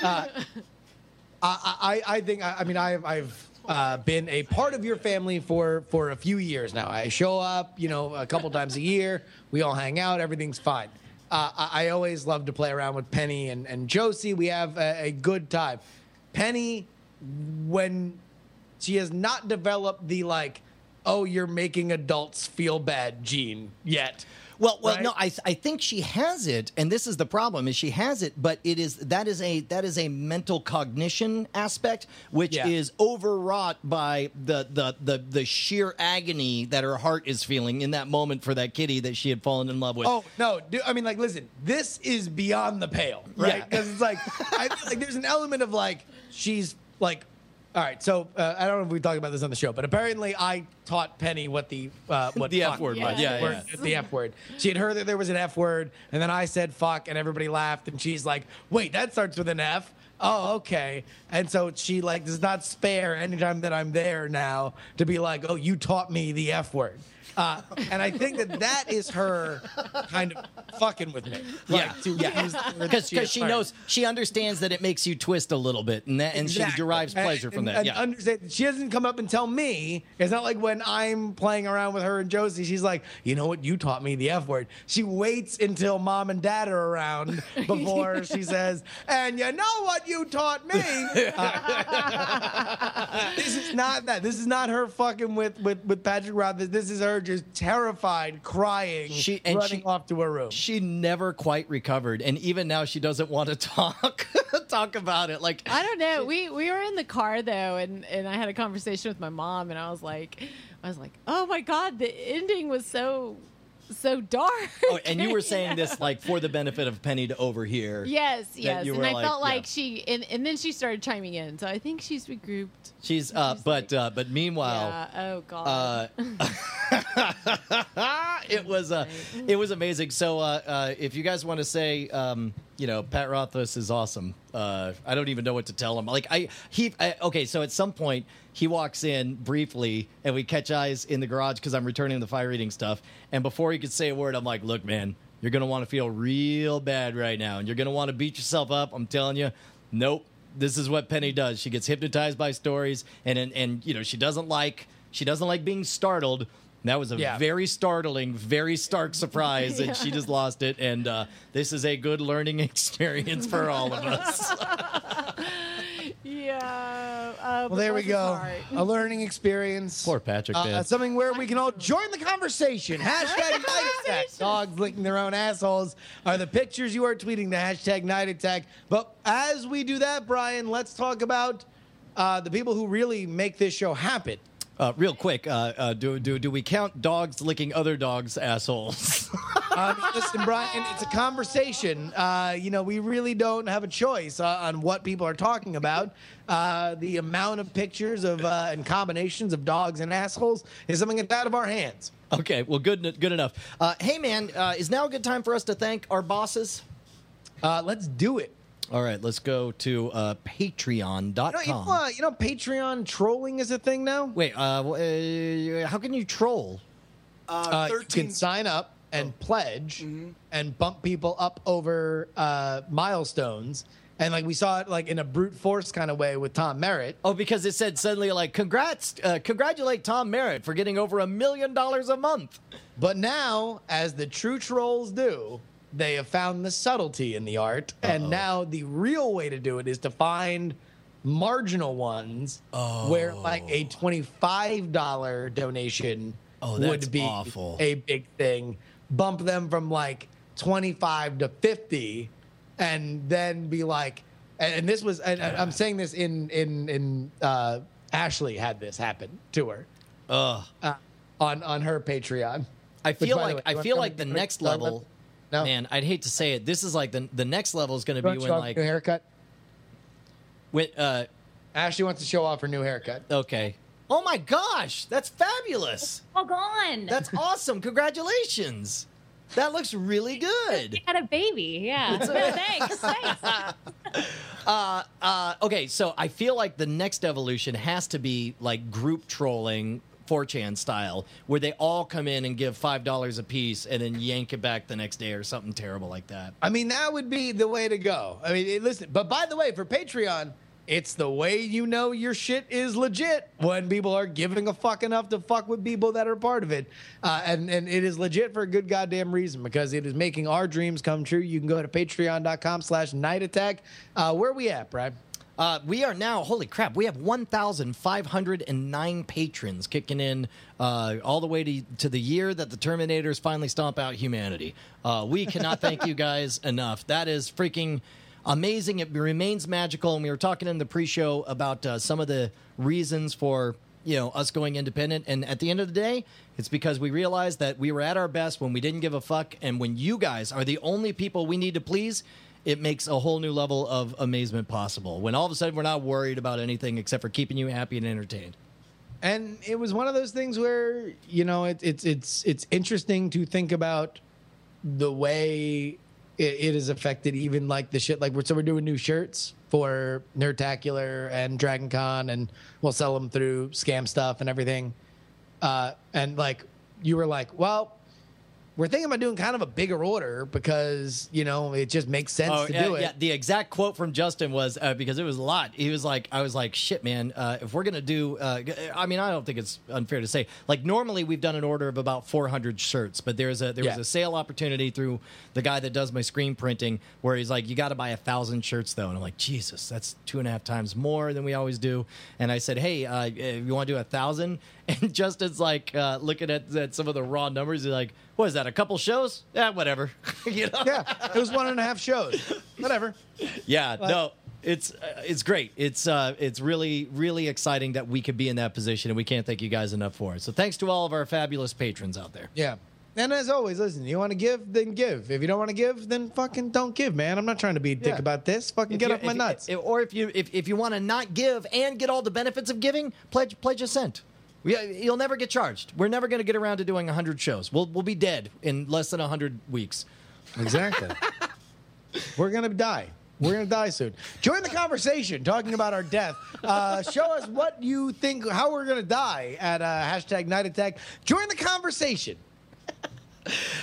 Uh, I, I, I think I, I mean I've I've uh, been a part of your family for for a few years now. I show up, you know, a couple times a year. We all hang out. Everything's fine. Uh, I, I always love to play around with Penny and, and Josie. We have a, a good time. Penny, when she has not developed the like, oh, you're making adults feel bad gene yet. Well, well, Right? no, I I think she has it, and this is the problem: is she has it, but it is that is a that is a mental cognition aspect, which Yeah. is overwrought by the, the the the sheer agony that her heart is feeling in that moment for that kitty that she had fallen in love with. Oh no! Dude, I mean, like, listen, this is beyond the pale, right? Yeah. Because it's like, I like there's an element of like she's like, all right. So uh, I don't know if we talked about this on the show, but apparently I taught Penny what the uh, what The F word was. Yeah, word- the F word. She had heard that there was an F word, and then I said fuck, and everybody laughed, and she's like, wait, that starts with an F. Oh, okay. And so she like does not spare anytime that I'm there now to be like, oh, you taught me the F word. Uh, and I think that that is her kind of fucking with me. Like, yeah, to yeah, use the word that because she knows she understands that it makes you twist a little bit, and that and she derives pleasure And- from that. and yeah, understand, she doesn't come up and tell me. It's not like when I'm playing around with her and Josie. She's like, you know what? You taught me the F word. She waits until mom and dad are around before she says, and you know what you taught me. Uh, this is not that. This is not her fucking with with with Patrick Rothfuss. This is her just terrified, crying, She- and running she- off to her room. she never quite recovered, and even now she doesn't want to talk talk about it. Like I don't know. We we were in the car though, and and I had a conversation with my mom, and I was like, I was like, oh my god, the ending was so so dark. Oh, and you were saying this like for the benefit of Penny to overhear. Yes, yes. And I like- felt yeah. like she, and, and then she started chiming in. So I think she's regrouped. She's uh, She's but like- uh, but meanwhile, yeah. Oh God. uh, it was uh, it was amazing. So uh, uh, if you guys want to say, um, you know, Pat Rothfuss is awesome. Uh, I don't even know what to tell him. Like I he I, okay. So at some point he walks in briefly, and we catch eyes in the garage because I'm returning the fire eating stuff. And before he could say a word, I'm like, look, man. You're gonna want to feel real bad right now, and you're gonna want to beat yourself up. I'm telling you, nope. This is what Penny does. She gets hypnotized by stories, and and, and you know she doesn't like she doesn't like being startled. That was a Yeah. very startling, very stark surprise, and she just lost it. And uh, this is a good learning experience for all of us. yeah. Oh know. Well, there we go. Heart. A learning experience. Poor Patrick, Uh, man. something where we can all join the conversation. Hashtag night attack. Dogs licking their own assholes are the pictures you are tweeting the hashtag night attack. But as we do that, Brian, let's talk about uh, the people who really make this show happen. Uh, real quick, uh, uh, do, do, do we count dogs licking other dogs' assholes? Um, listen, Brian, it's a conversation. Uh, you know, we really don't have a choice uh, on what people are talking about. Uh, the amount of pictures of uh, and combinations of dogs and assholes is something that's out of our hands. okay, well, good, good enough. Uh, hey, man, uh, is now a good time for us to thank our bosses? Uh, let's do it. All right, let's go to uh, patreon.com. You know, you, know, uh, you know, Patreon trolling is a thing now. Wait, uh, uh, how can you troll? Uh, you can sign up and pledge and bump people up over uh, milestones. And like we saw it like in a brute force kind of way with Tom Merritt. Oh, because it said suddenly like, congrats, uh, congratulate Tom Merritt for getting over a million dollars a month. But now, as the true trolls do, they have found the subtlety in the art. And now the real way to do it is to find marginal ones where like a $25 donation Oh, would be awful. a big thing. Bump them from like 25 to 50 and then be like, and, and this was, and I'm saying this in, in, in, uh, Ashley had this happen to her uh, on, on her Patreon. I feel the like way, I feel like the next level. That? No. Man, I'd hate to say it. This is like the the next level is going to be when like your new haircut? when uh Ashley wants to show off her new haircut. okay. Oh my gosh, that's fabulous. all gone. That's awesome. Congratulations. That looks really good. You had a baby. Yeah. No, thanks. Thanks. Uh, okay, so I feel like the next evolution has to be like group trolling 4chan style, where they all come in and give five dollars a piece and then yank it back the next day or something terrible like that. I mean, that would be the way to go. I mean, listen, but by the way, for Patreon, it's the way you know your shit is legit when people are giving a fuck enough to fuck with people that are part of it. Uh, and, and it is legit for a good goddamn reason because it is making our dreams come true. You can go to patreon.com slash night attack. Uh, where we at, Brad? Uh, we are now, holy crap, we have 1,509 patrons kicking in uh, all the way to, to the year that the Terminators finally stomp out humanity. Uh, we cannot thank you guys enough. That is freaking amazing. It remains magical. And we were talking in the pre show about uh, some of the reasons for. You know, us going independent. And at the end of the day, it's because we realized that we were at our best when we didn't give a fuck. And when you guys are the only people we need to please, it makes a whole new level of amazement possible. When all of a sudden we're not worried about anything except for keeping you happy and entertained. and it was one of those things where you know it, it's it's it's interesting to think about the way it, has affected even like the shit like we're so we're doing new shirts for Nerdtacular and Dragon Con and we'll sell them through scam stuff and everything uh, and like you were like well we're thinking about doing kind of a bigger order because you know it just makes sense to Oh, yeah, do it yeah. The exact quote from Justin was uh, because it was a lot. He was like, "I was like, shit, man. Uh, if we're gonna do, uh, I mean, I don't think it's unfair to say. Like, normally we've done an order of about 400 shirts, but there's a there Yeah. was a sale opportunity through the guy that does my screen printing where he's like, you got to buy a thousand shirts though, and I'm like, Jesus, that's two and a half times more than we always do. And I said, hey, uh, you want to do a thousand? And Justin's like uh, looking at, at some of the raw numbers. He's like, what is that? A couple shows? Yeah, whatever. you know? yeah it was one and a half shows whatever Yeah, no, it's uh, it's great. It's uh, it's really really exciting that we could be in that position, and we can't thank you guys enough for it. So thanks to all of our fabulous patrons out there. Yeah. And as always, listen, you want to give, then give. If you don't want to give, then fucking don't give, man. I'm not trying to be a dick Yeah. about this. Fucking If get you- off my nuts. if- or if you if, if you want to not give and get all the benefits of giving, pledge pledge a cent. We, you'll never get charged. We're never going to get around to doing 100 shows. We'll we'll be dead in less than 100 weeks. exactly. We're going to die. We're going to die soon. Join the conversation talking about our death. Uh, show us what you think, how we're going to die at uh, hashtag night attack. Join the conversation.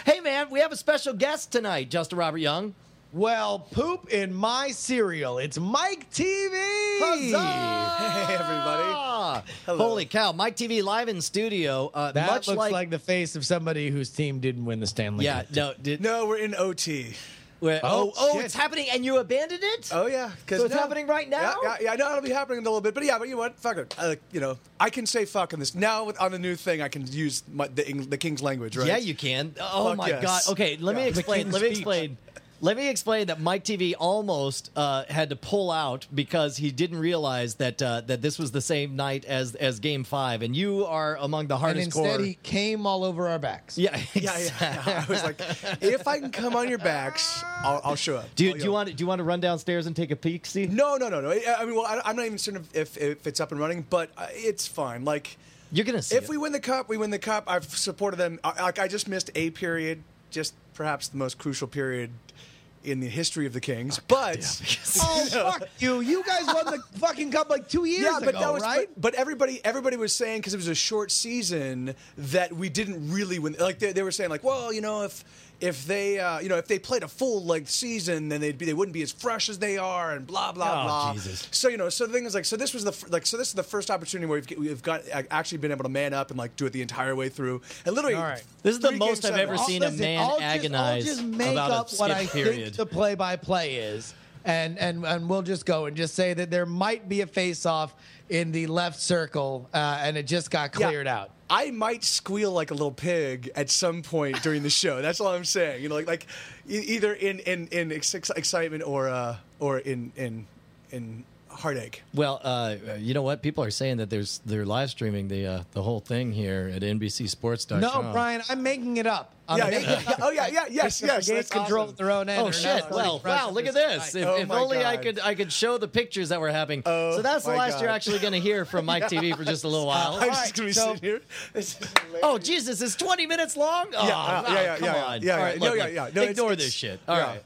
Hey man, we have a special guest tonight, Justin Robert Young. Well, poop in my cereal. It's Mike TV. Hey everybody. Holy cow, Mike TV live in studio. Uh, That much looks like, like, the face of somebody whose team didn't win the Stanley yeah, Cup. no, did, No, we're in OT. Where- oh, Oh, oh, it's happening, and you abandoned it. Oh yeah, 'cause So it's now- happening right now? Yeah, yeah, yeah, I know it'll be happening in a little bit, but yeah, but you know what? Fuck it. Uh, you know, I can say fuck on this now with, on the new thing. I can use my, the, the king's language, right? Yeah, you can. Oh Fuck my yes. god. Okay, let me explain. Let me speech. explain. Let me explain that Mike TV almost uh, had to pull out because he didn't realize that uh, that this was the same night as as Game Five, and you are among the hardest. And hardest instead, core. he came all over our backs. yeah, Yeah, yeah, yeah. I was like, if I can come on your backs, I'll, I'll show up. Do you, do you want to, do you want to run downstairs and take a peek? See, No, no, no, no. I, I mean, well, I, I'm not even certain if, if it's up and running, but uh, it's fine. Like, you're gonna see. if it. we win the cup, we win the cup. I've supported them. Like, I just missed a period, just perhaps the most crucial period in the history of the Kings. Oh, but Oh fuck you! You guys won the fucking cup like two years yeah, but ago, that was right? But, but everybody, everybody was saying because it was a short season that we didn't really win. Like they, they were saying, like, well, you know, if if they, uh, you know, if they played a full length season, then they'd be they wouldn't be as fresh as they are, and blah blah Oh, blah. Jesus. So you know, so the thing is like, so this was the like, so this is the first opportunity where we've we've got actually been able to man up and like do it the entire way through, and literally, All right. This is the most I've ever sevens. seen a man I'll just- agonize I'll just make about a up what skip I period. think the play-by-play is, and and and we'll just go and just say that there might be a face-off in the left circle, uh, and it just got Yeah. cleared out. I might squeal like a little pig at some point during the show. That's all I'm saying. You know, like like either in in in ex- excitement or uh or in in in heartache. Well, uh, you know what? People are saying that there's they're live streaming the uh, the whole thing here at NBCSports.com. No, Brian, I'm making it up. I'm Yeah, yeah, making yeah, it yeah. up. Oh yeah, yeah, yes, The yes. brigade That's control awesome. at their own end. Oh shit! now Well, wow! Look at this this. If, Oh, if my only I could, I could show the pictures that we're having. Oh, so that's the last God. you're actually going to hear from Mike TV for just a little while. I'm just gonna be so- sitting here. Oh Jesus! It's 20 minutes long. Oh, Yeah, uh, oh, yeah, yeah, come yeah, on. yeah, yeah, yeah, yeah, yeah. Ignore this shit. All yeah.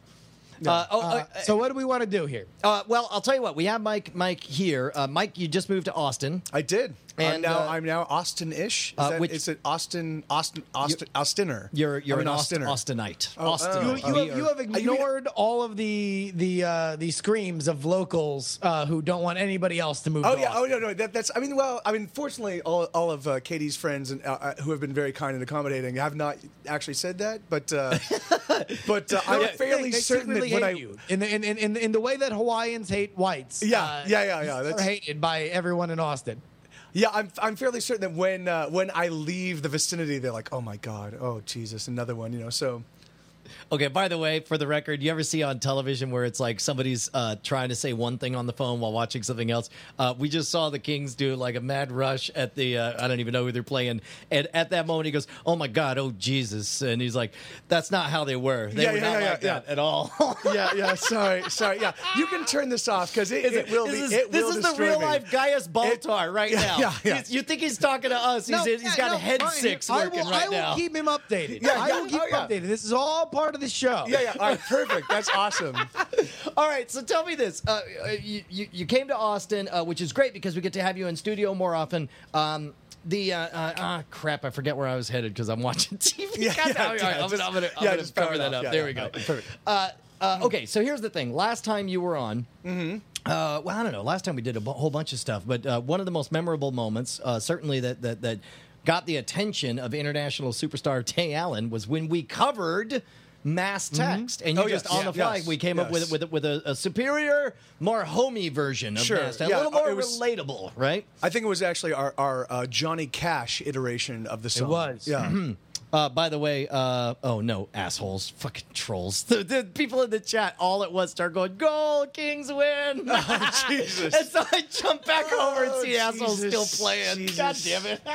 Right. Uh, oh, Uh, uh, so what do we want to do here? uh, well, I'll tell you what. We have Mike. Mike here. Uh, Mike, you just moved to Austin. I did. I'm And, now uh, I'm now Austin-ish. Is, uh, that, which- is it Austin Austin Austin Austiner? You're you're I'm an an Austiner. Austinite. Oh, Austin. oh, You, oh. you, We have, you have ignored all of the the uh, the screams of locals uh, who don't want anybody else to move. Oh to yeah, oh no, no. That, that's. I mean, well, I mean, fortunately, all, all of uh, Katie's friends and uh, who have been very kind and accommodating have not actually said that, but uh, but uh, I'm They- fairly they certain that when hate I you in the in, in, in, the way that Hawaiians hate whites. Yeah, yeah, yeah, yeah, that's- hated by everyone in Austin. Yeah, I'm I'm fairly certain that when uh, when I leave the vicinity, they're like, oh my god, oh Jesus, another one, you know. So Okay, by the way, for the record, you ever see on television where it's like somebody's uh, trying to say one thing on the phone while watching something else? Uh, we just saw the Kings do like a mad rush at the, uh, I don't even know who they're playing. And at that moment, he goes, Oh my God, oh Jesus. And he's like, That's not how they were. They Yeah, were yeah, not yeah, like yeah, that yeah. at all. yeah, yeah. Sorry, sorry. Yeah, you can turn this off because it, it, will be. This is, it this will is the real me. life Gaius Baltar right yeah, now. yeah, yeah. You think he's talking to us? He's, No, he's yeah, got no, a head fine. six I working will, right I will now. keep him updated. Yeah, I yeah, will keep oh, him yeah. updated. This is all part of the show. Yeah, yeah. All right, perfect. That's awesome. All right, so tell me this: uh, uh, you, you you came to Austin, uh, which is great because we get to have you in studio more often. Um, the uh, uh, ah crap, I forget where I was headed because I'm watching TV. Yeah, yeah, all right, yeah, I'm just- gonna, I'm gonna, I'm yeah, gonna cover that up. There we go. right, perfect. Uh, uh, okay, so here's the thing. Last time you were on, uh, well, I don't know. Last time we did a whole bunch of stuff, but uh, one of the most memorable moments, uh, certainly that that that got the attention of international superstar Tay Allen, was when we covered mass text, and you Oh, just yes, on the fly yes, we came up with with with a, a superior, more homey version of Sure, mass text, yeah, a little more it was- relatable, right? I think it was actually our, our uh, Johnny Cash iteration of the song. It was. Yeah. Uh, by the way, uh, oh no, assholes, fucking trolls. The, the people in the chat all at once start going, "Goal, Kings win!" Oh, Jesus. and so I jump back over and Oh, see assholes still playing. Jesus. God damn it!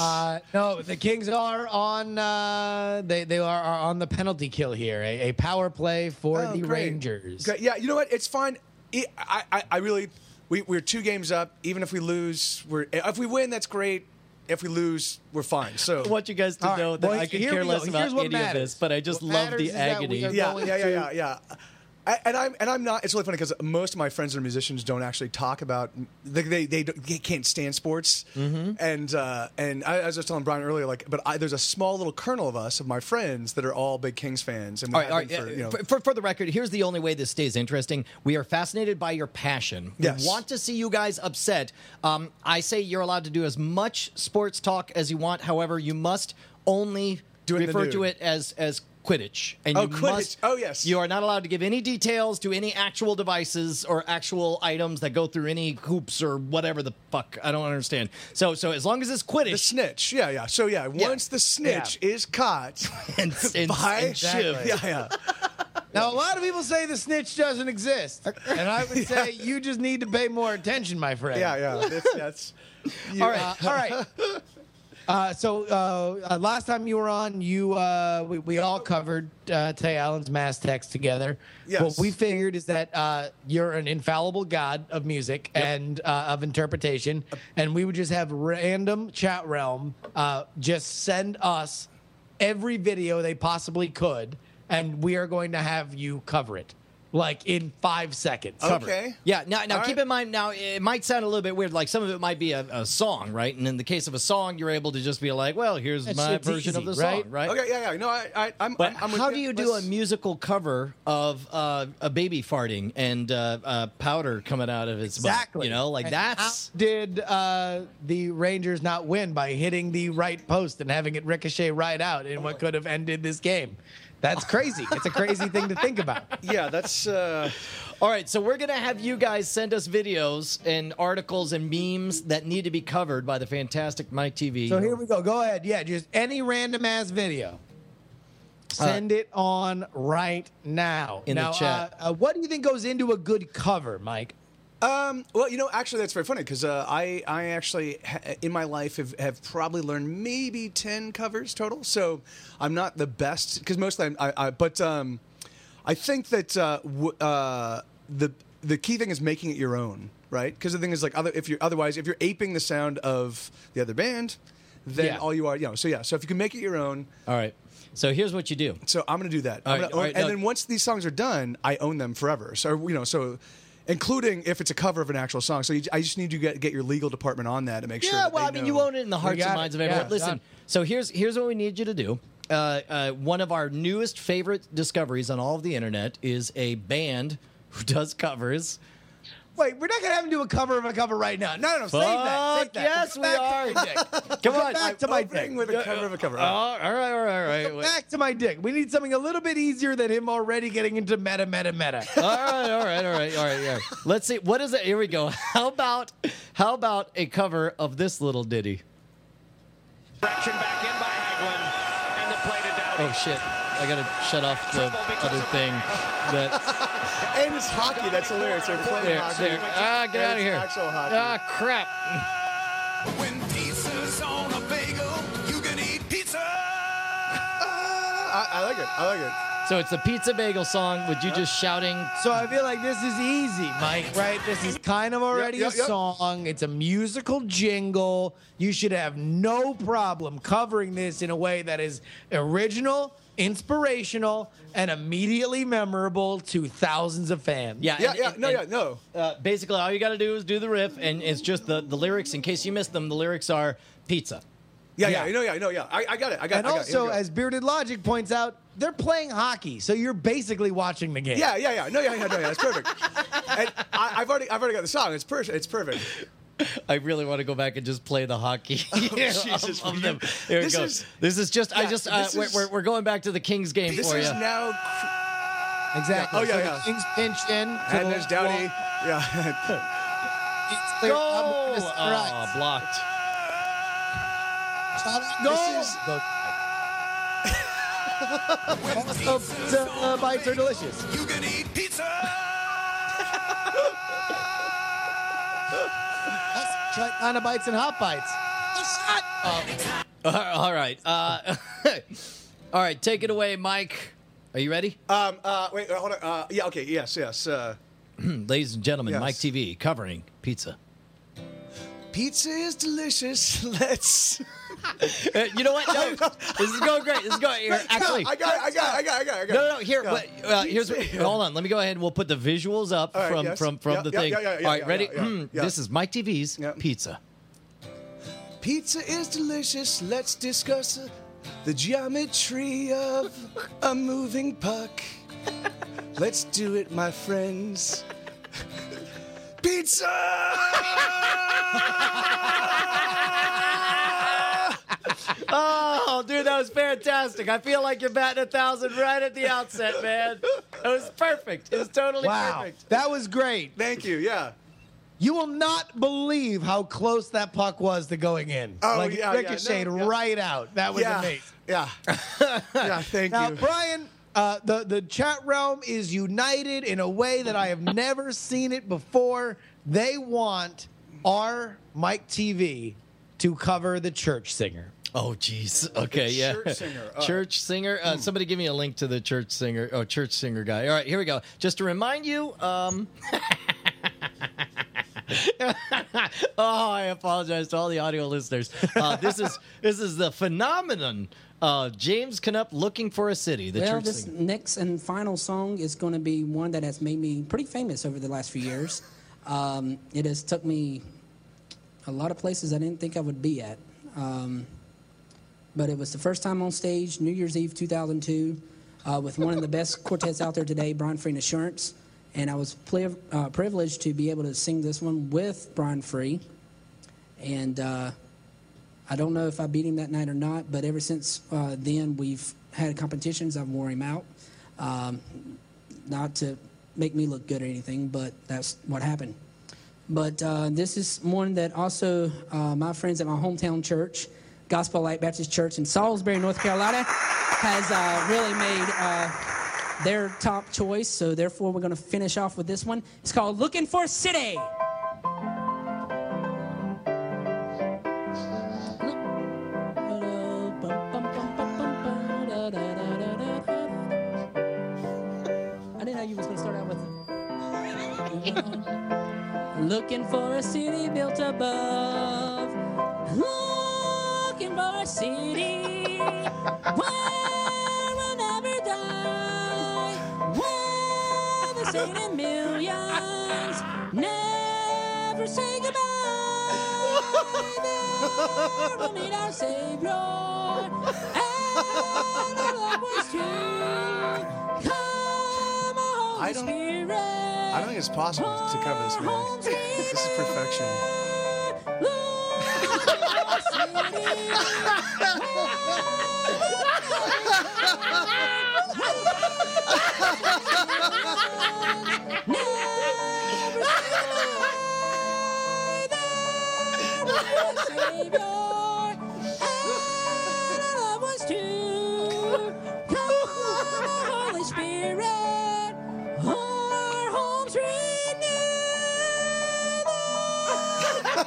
Uh, no, the Kings are on. Uh, they they are, are on the penalty kill here. A, a power play for Oh, the great. Rangers. Great. Yeah, you know what? It's fine. I, I, I- I really, we, we're two games up. Even if we lose, we're if we win, that's great. If we lose, we're fine. So I want you guys to All right, know that well, I could care less about Here's what any of this, but I just What love the is that we agony. yeah, yeah, yeah, yeah, yeah. I, and I'm and I'm not. It's really funny because most of my friends are musicians don't actually talk about. They they, they, they can't stand sports. Mm-hmm. And uh, and I, as I was telling Brian earlier, like, but I, there's a small little kernel of us of my friends that are all big Kings fans. And all right, all right, for, you know, for, for, for the record, here's the only way this stays interesting. We are fascinated by your passion. Yes. We want to see you guys upset. Um, I say you're allowed to do as much sports talk as you want. However, you must only Do it in the refer to it as as Quidditch, and Oh, you Quidditch. must. Oh, yes. You are not allowed to give any details to any actual devices or actual items that go through any hoops or whatever the fuck. I don't understand. So, so as long as it's Quidditch The snitch. Yeah, yeah. So yeah, once the snitch is caught and, and, by and shivved. yeah, yeah. Now, a lot of people say the snitch doesn't exist, and I would say you just need to pay more attention, my friend. Yeah, yeah. That's, that's you- All right, uh, all right. Uh, so uh, uh, last time you were on, you uh, we, we all covered uh, Tay Allen's Mass Text together. Yes. What we figured is that uh, you're an infallible god of music and uh, of interpretation, and we would just have random chat realm uh, just send us every video they possibly could, and we are going to have you cover it, like in five seconds. Okay. Yeah. Now, now All keep right. in mind. Now, it might sound a little bit weird. Like some of it might be a, a song, right? And in the case of a song, you're able to just be like, "Well, here's It's- my it's version of the song," right? Okay, yeah, yeah. No, I, I I'm. But I'm, I'm with how do you do a Let's- musical cover of uh, a baby farting and uh, uh, powder coming out of its Exactly. butt? You know, like And that's how did uh, the Rangers not win by hitting the right post and having it ricochet right out in what could have ended this game? That's crazy. it's a crazy thing to think about. Yeah, that's. Uh, all right. So we're gonna have you guys send us videos and articles and memes that need to be covered by the fantastic Mike TV. So here we go. Go ahead. Yeah, just any random ass video. Send it on right now. In the chat. Uh, uh, what do you think goes into a good cover, Mike? Um, well, you know, actually, that's very funny because uh, I, I actually, ha- in my life, have, have probably learned maybe ten covers total. So I'm not the best because mostly, I, I, but um, I think that uh, w- uh, the the key thing is making it your own, right? Because the thing is, like, other if you're otherwise, if you're aping the sound of the other band, then Yeah. all you are, you know. So yeah, so if you can make it your own, all right. So here's what you do. so I'm going to do that. All I'm right, gonna- all right, and no. then once these songs are done, I own them forever. So you know, so including if it's a cover of an actual song. So you, I just need you to get get your legal department on that to make sure. Yeah, well, they I mean, know- you own it in the hearts got and it. minds of everyone. Yeah, Listen, done. so here's here's what we need you to do. Uh, uh, one of our newest favorite discoveries on all of the internet is a band who does covers. Wait, we're not gonna have him do a cover of a cover right now. No, no, no. Save that. Save Fuck, that. yes, we are. Dick. Come on, back to my Opening dick. with a cover of a cover. Oh, all right, all right, all right. Go back to my dick. We need something a little bit easier than him already getting into meta, meta, meta. all right, all right, all right, all right, all right. Let's see. What is it? Here we go. How about how about a cover of this little ditty? Direction back in by Hagelin. And the play to Doughty. Oh shit! I gotta shut off the other thing. That And it's hockey. That's hilarious. They're playing there, hockey. there. Ah, get And out of here! Actual hockey. Ah, crap! When pizza's on a bagel, you can eat pizza. I, I like it. I like it. So it's the pizza bagel song with you just shouting. So I feel like this is easy, Mike, right? This is kind of already Yep, yep, a song. It's a musical jingle. You should have no problem covering this in a way that is original, inspirational, and immediately memorable to thousands of fans. Yeah, Yeah, and- yeah. and- No, and, yeah, no. Uh, basically, all you got to do is do the riff, and it's just the, the lyrics. In case you missed them, the lyrics are pizza. Yeah, Yeah. yeah. You know, yeah, no, yeah. I, I got it. I got And it. I got it. Also, go. as Bearded Logic points out, they're playing hockey, so you're basically watching the game. Yeah, yeah, yeah. No, yeah, yeah, no, yeah. It's perfect. and I, I've already, I've already got the song. It's perfect. It's perfect. I really want to go back and just play the hockey. Jesus, of, of them. Here this we go. is- this is just. I just. Uh, this we're, we're, we're going back to the Kings game This for is you. now. exactly. Oh, yeah, So the yeah. Kings pinch in. And the there's Doughty. wall. Yeah. It's clear. Go! I'm gonna- Oh, all right. blocked. Go! This is- Go. the uh, bites are delicious. You can eat pizza. Try kind of bites and hot bites. all right. Uh, all right. Take it away, Mike. Are you ready? Um. Uh. Wait. uh, Hold on. Uh. Yeah. Okay. Yes. Yes. Uh. Ladies and gentlemen, Yes. Mike TV covering pizza. Pizza is delicious. Let's. Uh, you know what? No, this is going great. This is going here. Actually, I got it. I got it. I got it. I got it. I got. No, no. Here, what, uh, here's. What, hold on. Let me go ahead. and We'll put the visuals up right, from yes. from from Yeah, the yeah, thing. yeah, All right, ready? yeah. This is Mike TV's pizza. Pizza is delicious. Let's discuss the geometry of a moving puck. Let's do it, my friends. Pizza! Oh, dude, that was fantastic. I feel like you're batting a thousand right at the outset, man. It was perfect. It was totally Wow, perfect. that was great. Thank you. Yeah. You will not believe how close that puck was to going in. Oh, like yeah, it yeah, ricocheted no, yeah. right out. That was yeah. amazing. Yeah. yeah. Thank Now, you. Now, Brian, uh, the the chat realm is united in a way that I have never seen it before. They want our Mike TV to cover the church singer. Oh, jeez. Okay, yeah. church singer. Uh, church singer. Uh, somebody give me a link to the church singer. Oh, church singer guy. All right, here we go. Just to remind you. Um, oh, I apologize to all the audio listeners. Uh, this is this is the phenomenon. Uh, James Canup looking for a city. The well, church this singer. next and final song is going to be one that has made me pretty famous over the last few years. Um, it has took me a lot of places I didn't think I would be at. Um, but it was the first time on stage, New Year's Eve 2002, uh, with one of the best quartets out there today, Brian Free and Assurance. And I was ple- uh, privileged to be able to sing this one with Brian Free. And uh, I don't know if I beat him that night or not, but ever since uh, then, we've had competitions. I've wore him out. Um, not to make me look good or anything, but that's what happened. But uh, this is one that also uh, my friends at my hometown church, Gospel Light Baptist Church in Salisbury, North Carolina, has uh, really made uh, their top choice. So therefore, we're going to finish off with this one. It's called "Looking for a City." I didn't know you was going to start out with. Looking for a city built above. Looking city where we'll never die. Where the saint and millions never say goodbye. There we'll meet our Savior. And our loved ones too. Come, Holy I don't- Spirit. I don't think it's possible to cover this, man. this is perfection. Holy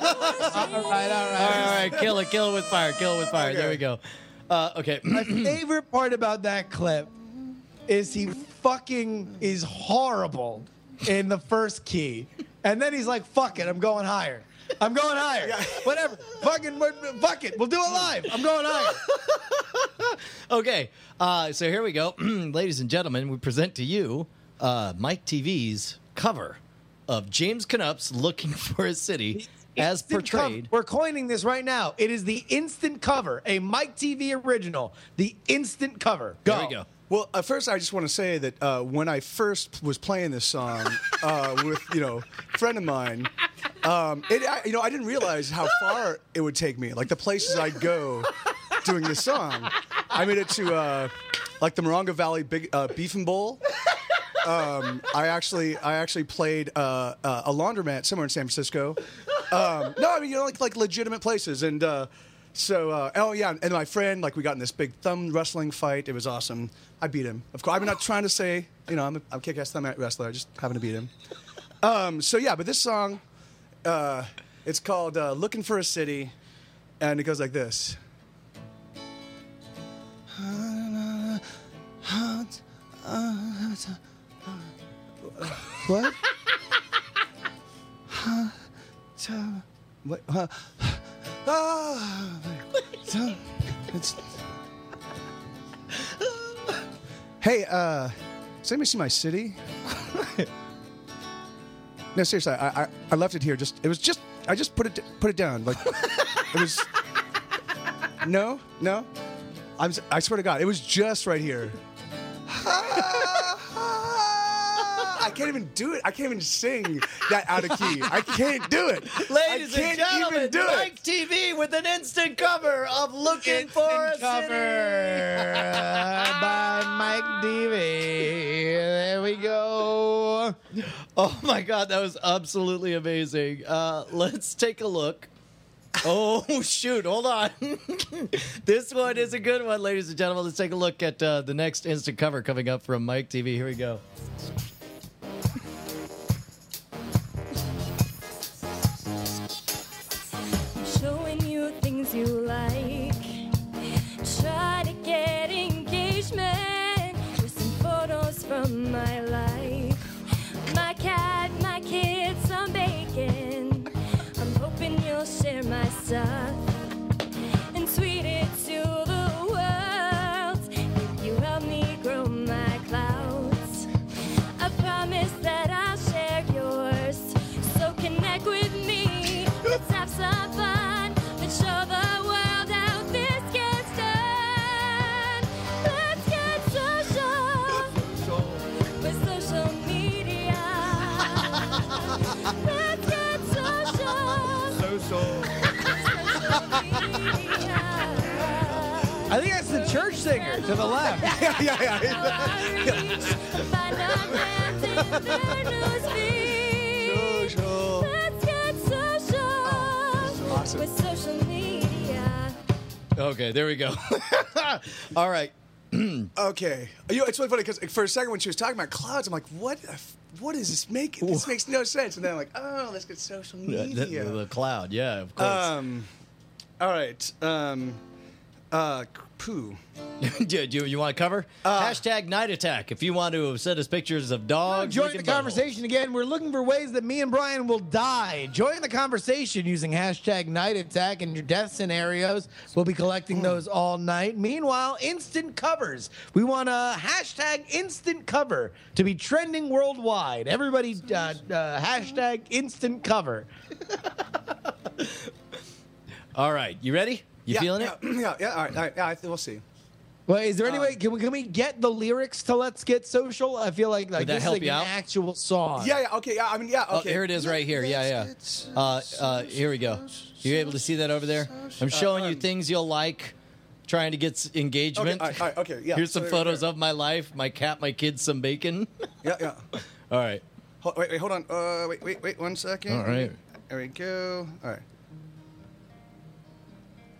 All right, all right. All right, all right, kill it, kill it with fire, kill it with fire. There we go. Uh, okay. My favorite part about that clip is he fucking is horrible in the first key. And then he's like, fuck it, I'm going higher. I'm going higher. Whatever. Fucking, fuck it. We'll do it live. I'm going higher. Okay, uh, so here we go, ladies and gentlemen. We present to you uh, Mike TV's cover of James Canup's "Looking for a City" as Instant cover. portrayed. We're coining this right now. It is the instant cover, a Mike TV original. The instant cover. Go. There we go. Well, uh, first, I just want to say that uh, when I first was playing this song uh, with, you know, a friend of mine, um, it, I, you know, I didn't realize how far it would take me, like the places I'd go doing this song. I made it to, uh, like, the Morongo Valley Big uh, Beef and Bowl. Um, I actually, I actually played uh, uh, a laundromat somewhere in San Francisco. Um, no, I mean, you know, like like legitimate places, and uh, so, uh, oh yeah, and my friend, like, we got in this big thumb wrestling fight. It was awesome. I beat him. Of course, I'm not trying to say, you know, I'm a, I'm a kick-ass thumb wrestler. I just happen to beat him. Um, so yeah, but this song, uh, it's called uh, "Looking for a City," and it goes like this. What? What? Uh, ah, so- it's- hey, uh, does anybody see my city? no, seriously, I, I I left it here. Just it was just I just put it put it down. Like it was. No, no. I'm. I swear to God, it was just right here. I can't even do it. I can't even sing that out of key. I can't do it. Ladies I and can't gentlemen, even do Mike it. TV with an instant cover of "Looking for a cover City." by Mike TV. There we go. Oh my God, that was absolutely amazing. Uh, let's take a look. Oh shoot! Hold on. this one is a good one, ladies and gentlemen. Let's take a look at uh, the next instant cover coming up from Mike TV. Here we go. Share to the left. yeah, yeah, yeah. Find our friends in their newsfeed. Social. Let's get social awesome. with social media. Okay, there we go. All right. Okay. You know, it's really funny because for a second when she was talking about clouds, I'm like, what? What is this making? This makes no sense. And then I'm like, oh, let's get social The, media. the- the cloud, yeah, of course. Um, all right. Um, uh, poo. do, do you, you want to cover? Hashtag night attack. If you want to send us pictures of dogs, Join the can- conversation again. We're looking for ways that me and Brian will die. Join the conversation using hashtag night attack and your death scenarios. We'll be collecting those all night. Meanwhile, instant covers. We want a hashtag instant cover to be trending worldwide. Everybody, uh, uh, hashtag instant cover. All right, you ready? You yeah, feeling it? Yeah, yeah. All right. All right yeah, I think we'll see. Well, is there any Um, way can we can we get the lyrics to "Let's Get Social"? I feel like like Would that this help is like you an out? actual song. Yeah, yeah. Okay. Yeah. I mean, yeah. Oh, Okay. here it is right here. Yeah, yeah. Uh, uh, here we go. You able to see that over there? I'm showing you um, things you'll like, trying to get engagement. Okay, all right, all right, okay, yeah. Here's some there we photos go. of my life, my cat, my kids, some bacon. Yeah, yeah. All right. Hold, wait, wait, hold on. Uh, wait, wait, wait. One second. All right. There we go. All right.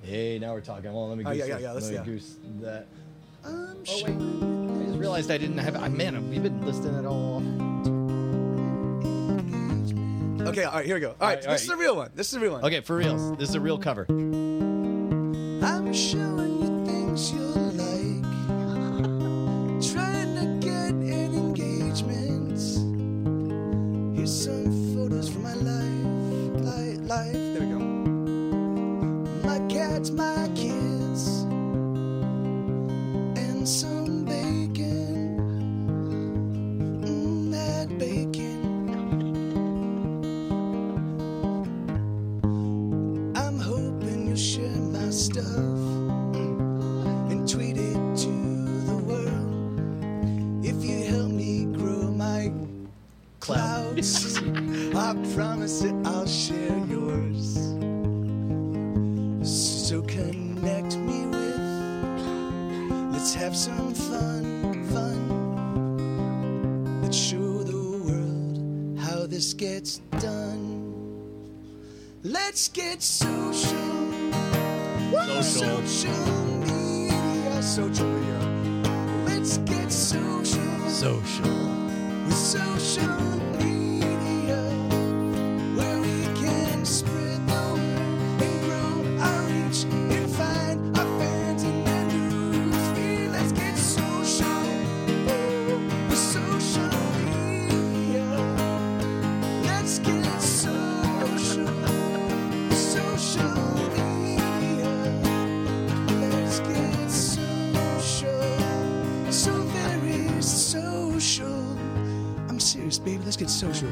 Hey, now we're talking. Well, let me Oh, goose, yeah, yeah, yeah, let's- let me goose that. Um, Oh wait, I just realized I didn't have. I man, we've been listing it all. Okay. All right. Here we go. All right. right, all this is right. a real one. This is a real one. Okay, for reals, this is a real cover. I'm showing you things you like. Trying to get an engagement. Here's some photos from my life. Life, life. Go. My kids. And some bacon. Mm, that bacon. I'm hoping you'll share my stuff and tweet it to the world. If you help me grow my clouds, I promise that I'll share yours. So connect me with, let's have some fun, fun. Let's show the world how this gets done. Let's get social. Social. Social media. Social media. Let's get social. Social. With social media.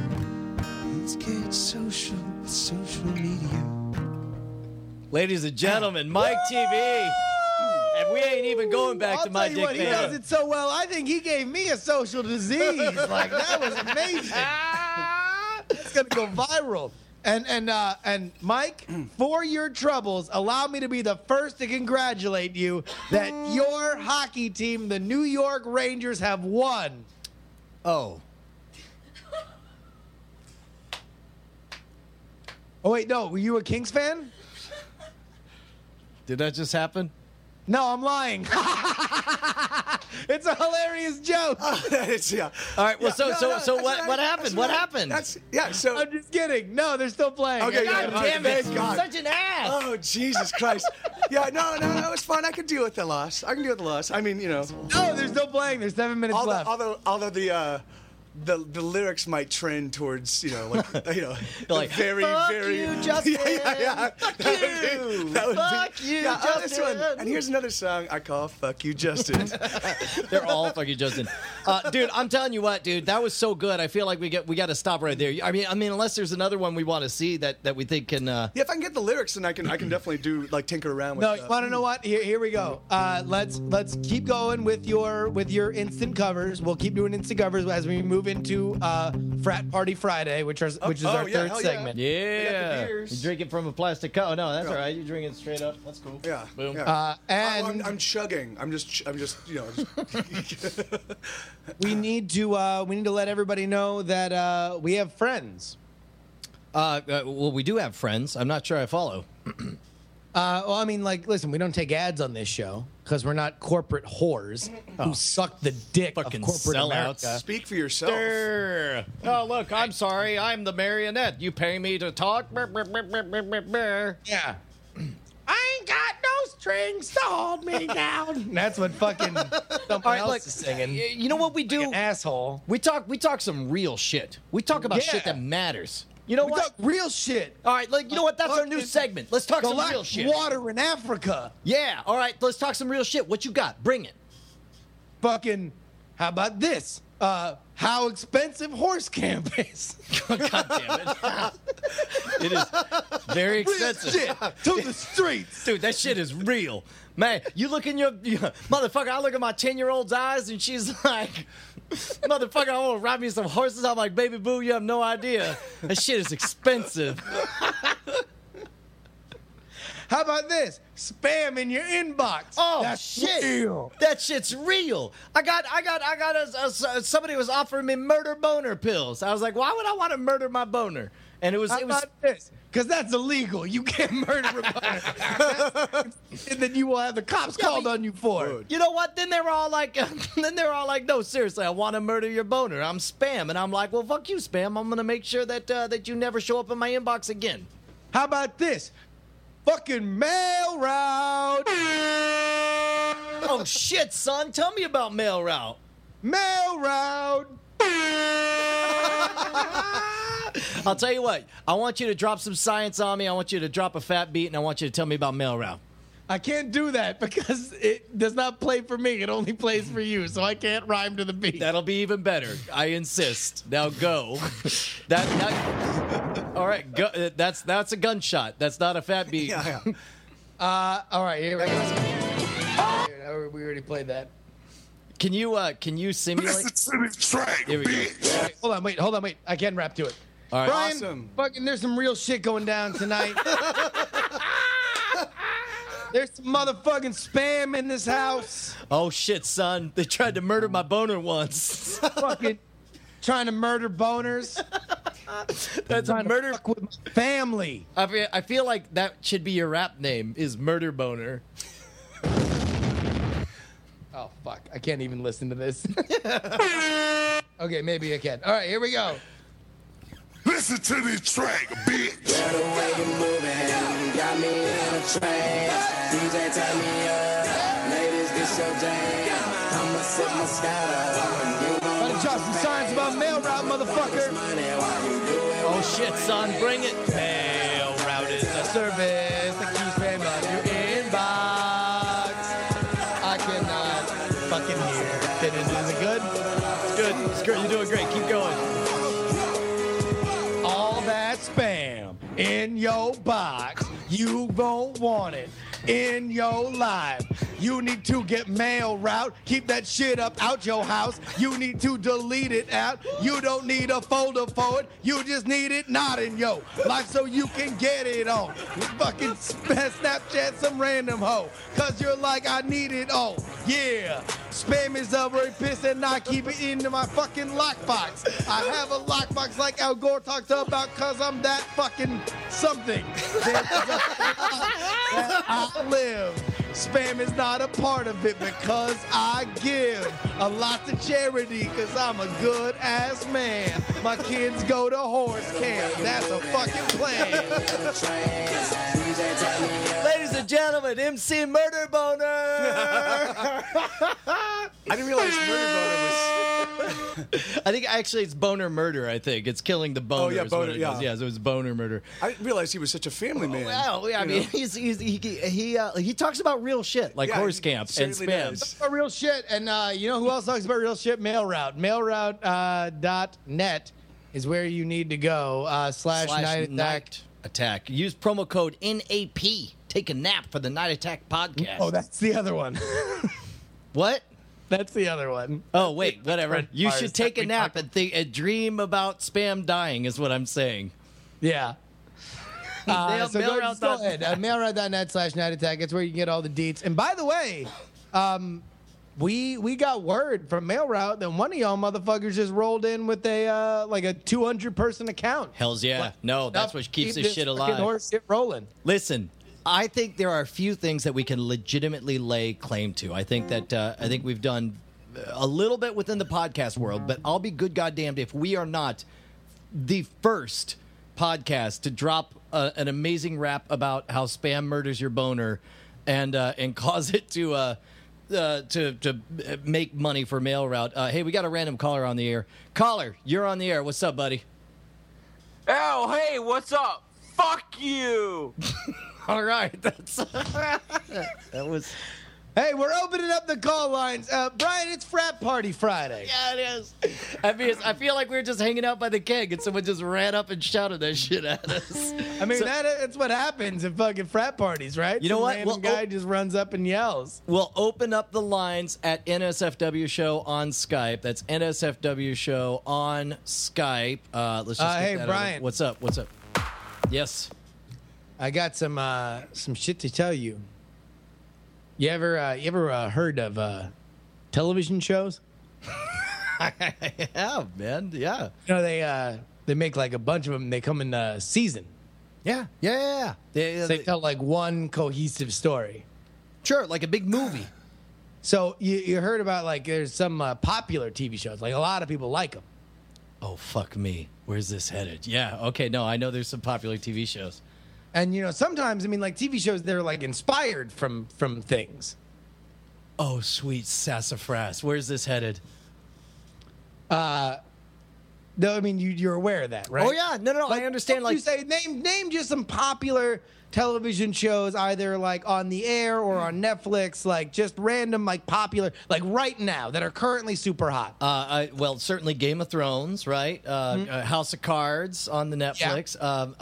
Get social. Let's get social with social media. Ladies and gentlemen, Mike TV. And we ain't even going back I'll to my tell you dick what, he does it so well. I think he gave me a social disease. like that was amazing. it's gonna go viral. And and uh, and Mike, for your troubles, allow me to be the first to congratulate you that your hockey team, the New York Rangers, have won. Oh. Oh wait, no, were you a Kings fan? Did that just happen? No, I'm lying. it's a hilarious joke. It's- yeah. All right. Well, Yeah, so no, so no, so what right, what happened? What right. happened? That's yeah. So I'm just kidding. No, they're still playing. Okay, I yeah, got okay, damn thank it. God. Such an ass. Oh Jesus Christ! Yeah, no, no, no, it was fun. I could deal with the loss. I can deal with the loss. I mean, you know, No, they're still playing. There's seven minutes although left. although, although the uh, the the lyrics might trend towards you know like you know Like, very "Fuck very you, Justin. yeah, yeah, yeah. Fuck That would you. be- that would be- Fuck you, yeah, oh, this one. Justin. And here's another song I call "Fuck You, Justin." They're all fucking Justin. Uh, dude, I'm telling you what, dude, that was so good. I feel like we get we got to stop right there. I mean, I mean, unless there's another one we want to see that that we think can. Uh, yeah, if I can get the lyrics, then I can I can definitely do like tinker around with. No, you want to know what? Here, here we go. Uh, let's let's keep going with your with your instant covers. We'll keep doing instant covers as we move into uh, frat party Friday, which is which is oh, our yeah, third hell yeah. segment. yeah, beers. you drink it from a plastic cup. Oh no, that's Yeah. all right. You drink it straight up. That's cool. Yeah. Boom. yeah. Uh, I'm, and I'm, I'm chugging. I'm just, ch- I'm just, you know. Just we need to uh, we need to let everybody know that uh, we have friends. Uh, uh, well, we do have friends. I'm not sure I follow. Uh, well, I mean, like, listen, we don't take ads on this show because we're not corporate whores who suck the dick Fucking of corporate sellouts. America. Speak for yourself. Brr. Oh, look, I'm sorry. I'm the marionette. You pay me to talk. Brr, brr, brr, brr, brr, brr, brr. Yeah. I ain't got no strings to hold me down. That's what fucking someone All right, else look, is singing. y- you know what we do? An asshole. We talk. We talk some real shit. We talk about Yeah. shit that matters. You know We what? real shit. all right, like you know what? That's our new segment. Let's talk some real shit. water in Africa. Yeah. All right, let's talk some real shit. What you got? Bring it. Fucking, how about this? Uh, how expensive horse camp is. God damn it! it is very expensive. Shit, to the streets. Dude, that shit is real. Man, you look in your, you motherfucker, I look at my 10 year old's eyes and she's like, motherfucker, I want to ride me some horses. I'm like, baby boo, you have no idea. That shit is expensive. How about this? Spam in your inbox. Oh That's shit! real. That shit's real. I got, I got, I got. A, a- somebody was offering me murder boner pills. I was like, why would I want to murder my boner? And it was, How it was. about this? Because that's illegal. You can't murder a boner. and then you will have the cops Yeah, called but- on you for it. You know what? Then they're all like, then they were all like, no, seriously, I want to murder your boner. I'm spam, and I'm like, well, fuck you, spam. I'm gonna make sure that uh, that you never show up in my inbox again. How about this? Fucking MailRoute. oh shit, son, tell me about MailRoute. Mail route. I'll tell you what. I want you to drop some science on me. I want you to drop a fat beat, and I want you to tell me about MailRoute. I can't do that because it does not play for me. It only plays for you, so I can't rhyme to the beat. That'll be even better. I insist. Now go. that, that all right. Go, that's that's a gunshot. That's not a fat beat. Yeah, yeah. Uh, all right, here we go. We already played that. Can you uh can you simulate? Here we go. Wait, hold on, wait, hold on, wait. I can rap to it. All right. Brian, Awesome. fucking, there's some real shit going down tonight. there's some motherfucking spam in this house. Oh shit, son! They tried to murder my boner once. fucking trying to murder boners. That's a murder. fuck with my family. I feel, I feel like that should be your rap name. Is murder boner. Oh fuck! I can't even listen to this. okay, maybe I can. All right, here we go. Listen to this track, bitch. The way you moving got me in a trance. DJ turn me up, ladies this your jam. I'ma sip my scatter. You Gotta gon' drop some signs about MailRoute, motherfucker. money while you do it. Oh shit, son! Bring it. Mail route is a service your box. You won't want it in your life. You need to get MailRoute. Keep that shit up out your house. You need to delete it out. You don't need a folder for it. You just need it not in yo life so you can get it on. Fucking Snapchat some random hoe. Cause you're like, I need it all. Yeah. Spam is a very piss and I keep it into my fucking lockbox. I have a lockbox like Al Gore talks about cause I'm that fucking something. that I live. Spam is not a part of it because I give a lot to charity because I'm a good ass man. My kids go to horse camp. That's a fucking plan. Ladies and gentlemen, MC Murder Boner. I didn't realize murder boner was. I think actually it's boner murder. I think it's killing the boner. Oh, yeah, boner, it yeah. yeah. So it's boner murder. I didn't realize he was such a family man. Well, yeah, I mean, know? he's, he's, he he uh, he talks about real shit like Yeah, horse he camp and spams. spam. about real shit. And uh, you know who else talks about real shit? Mail Mailroute. Mailroute uh, dot net is where you need to go. Uh, slash, Slash night attack. night attack. Use promo code NAP. Take a nap for the Night Attack podcast. Oh, that's the other one. what? That's the other one. Oh wait, whatever. You should take a nap and think and dream about spam dying. Is what I'm saying. Yeah. Uh, Mail- so go, just go ahead. Uh, mailroute.net slash night attack. It's where you can get all the deets. And by the way, um, we we got word from MailRoute that one of y'all motherfuckers just rolled in with a uh, like a 200 person account. Hell's yeah. No, that's what keeps Keep this shit alive. Horse shit rolling. Listen, I think there are a few things that we can legitimately lay claim to. I think that uh, I think we've done a little bit within the podcast world, but I'll be good goddamned if we are not the first podcast to drop uh, an amazing rap about how spam murders your boner and uh, and cause it to. Uh, uh, to to make money for MailRoute. Uh, hey, we got a random caller on the air. Caller, you're on the air. What's up, buddy? Oh, hey, what's up? Fuck you. All right, that's that was. Hey, we're opening up the call lines. Uh, Brian, it's frat party Friday. Yeah, it is. I mean, I feel like we were just hanging out by the keg, and someone just ran up and shouted that shit at us. I mean, So- that, that's what happens at fucking frat parties, right? You know what? Random Well, guy oh- just runs up and yells. We'll open up the lines at NSFW Show on Skype. That's NSFW Show on Skype. Uh, let's just Uh, get hey, that out of- Brian. What's up? What's up? Yes. I got some uh, some shit to tell you. You ever uh, you ever uh, heard of uh, television shows? yeah, man. Yeah. You know they uh, they make like a bunch of them. They come in uh, season. Yeah. Yeah. Yeah. yeah. They- So they tell like one cohesive story. Sure, like a big movie. So you, you heard about like there's some uh, popular TV shows. Like a lot of people like them. Oh fuck me. Where's this headed? Yeah. Okay. No, I know there's some popular TV shows. And you know sometimes I mean like TV shows they're like inspired from from things. Oh sweet sassafras. Where's this headed? Uh, no, I mean you you're aware of that, right? Oh yeah. No, no, no. I understand. Like Like you say, name name just some popular television shows, either like on the air or on Netflix, like just random, like popular, like right now that are currently super hot. Uh, I, well, certainly Game of Thrones, right? Uh, Mm-hmm. uh, House of Cards on the Netflix. Um,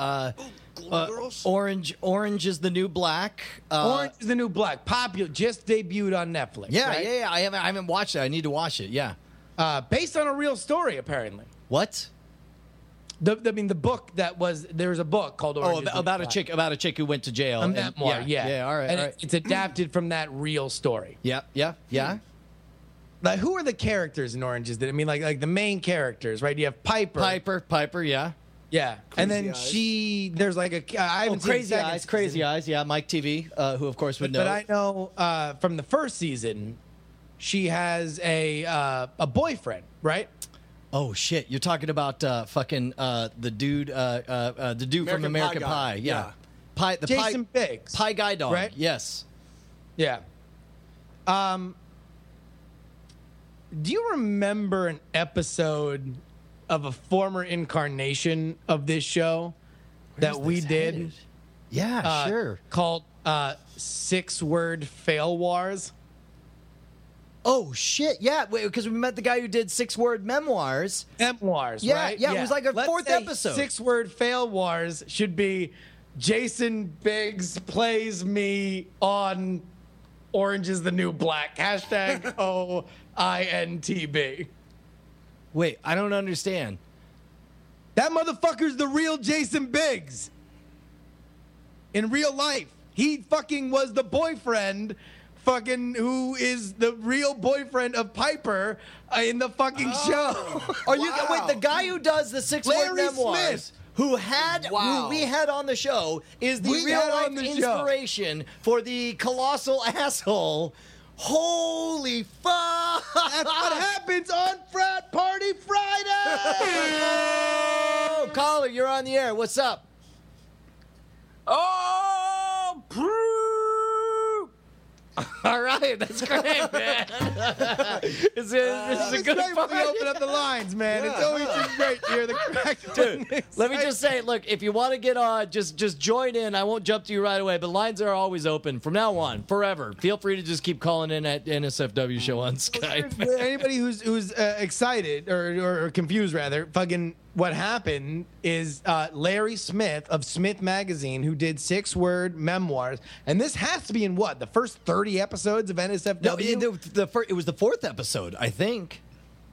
uh, uh, Orange, Orange is the New Black. Uh, Orange is the New Black, popular, just debuted on Netflix. Yeah, right? yeah, yeah. I haven't, I haven't watched it. I need to watch it. Yeah. Uh, based on a real story, apparently. What? The, I mean, the book that was there was a book called Orange Oh, is the about, New about a chick, about a chick who went to jail. a and- memoir. Yeah, yeah. All right, and all it- it's adapted from that real story. Yeah, yeah, yeah. Like, who are the characters in Orange is the? I mean, like, like the main characters, right? You have Piper. Piper, Piper, yeah. Yeah, and then Eyes. she there's like a I Oh, haven't seen Crazy the second Eyes, Crazy Eyes, yeah. Mike TV, uh, who of course would But, know. but I know uh, from the first season, she has a uh, a boyfriend, right? Oh shit! You're talking about uh, fucking uh, the dude, uh, uh, uh, the dude from American American Pie Pie. Yeah. Yeah. Pie, the Jason pie, Biggs. Pie Guy Dog. Right? Yes. Yeah. Um. Do you remember an episode of a former incarnation of this show that we did? headed? Yeah, uh, sure. Called uh, Six Word Fail Wars. Oh shit! Yeah, because we met the guy who did six word memoirs. Memoirs, Yeah, right? yeah, it was like our Let's fourth episode. Six Word Fail Wars should be Jason Biggs plays me on Orange is the new black. Hashtag O I N T B. Wait, I don't understand. That motherfucker's the real Jason Biggs. In real life, he fucking was the boyfriend, fucking who is the real boyfriend of Piper uh, in the fucking show. Are you wait the guy who does the six word Larry memoirs? Smith. Who had Wow. who we had on the show is the We real life on the show. inspiration for the colossal asshole. Holy fuck! That's what happens on Frat Party Friday. Oh, caller, you're on the air. What's up? Oh, All right, that's great, man. it's is a good great when we open up the lines, man. It's always just great to hear the crack. Dude, let me just say, look, if you want to get on, just just join in. I won't jump to you right away, but lines are always open from now on, forever. Feel free to just keep calling in at NSFW show on Skype. anybody who's who's uh, excited or, or, or confused rather fucking what happened is uh, larry smith of smith magazine who did six word memoirs and this has to be in what the first 30 episodes of nsfw No, it, the, it was the fourth episode, I think.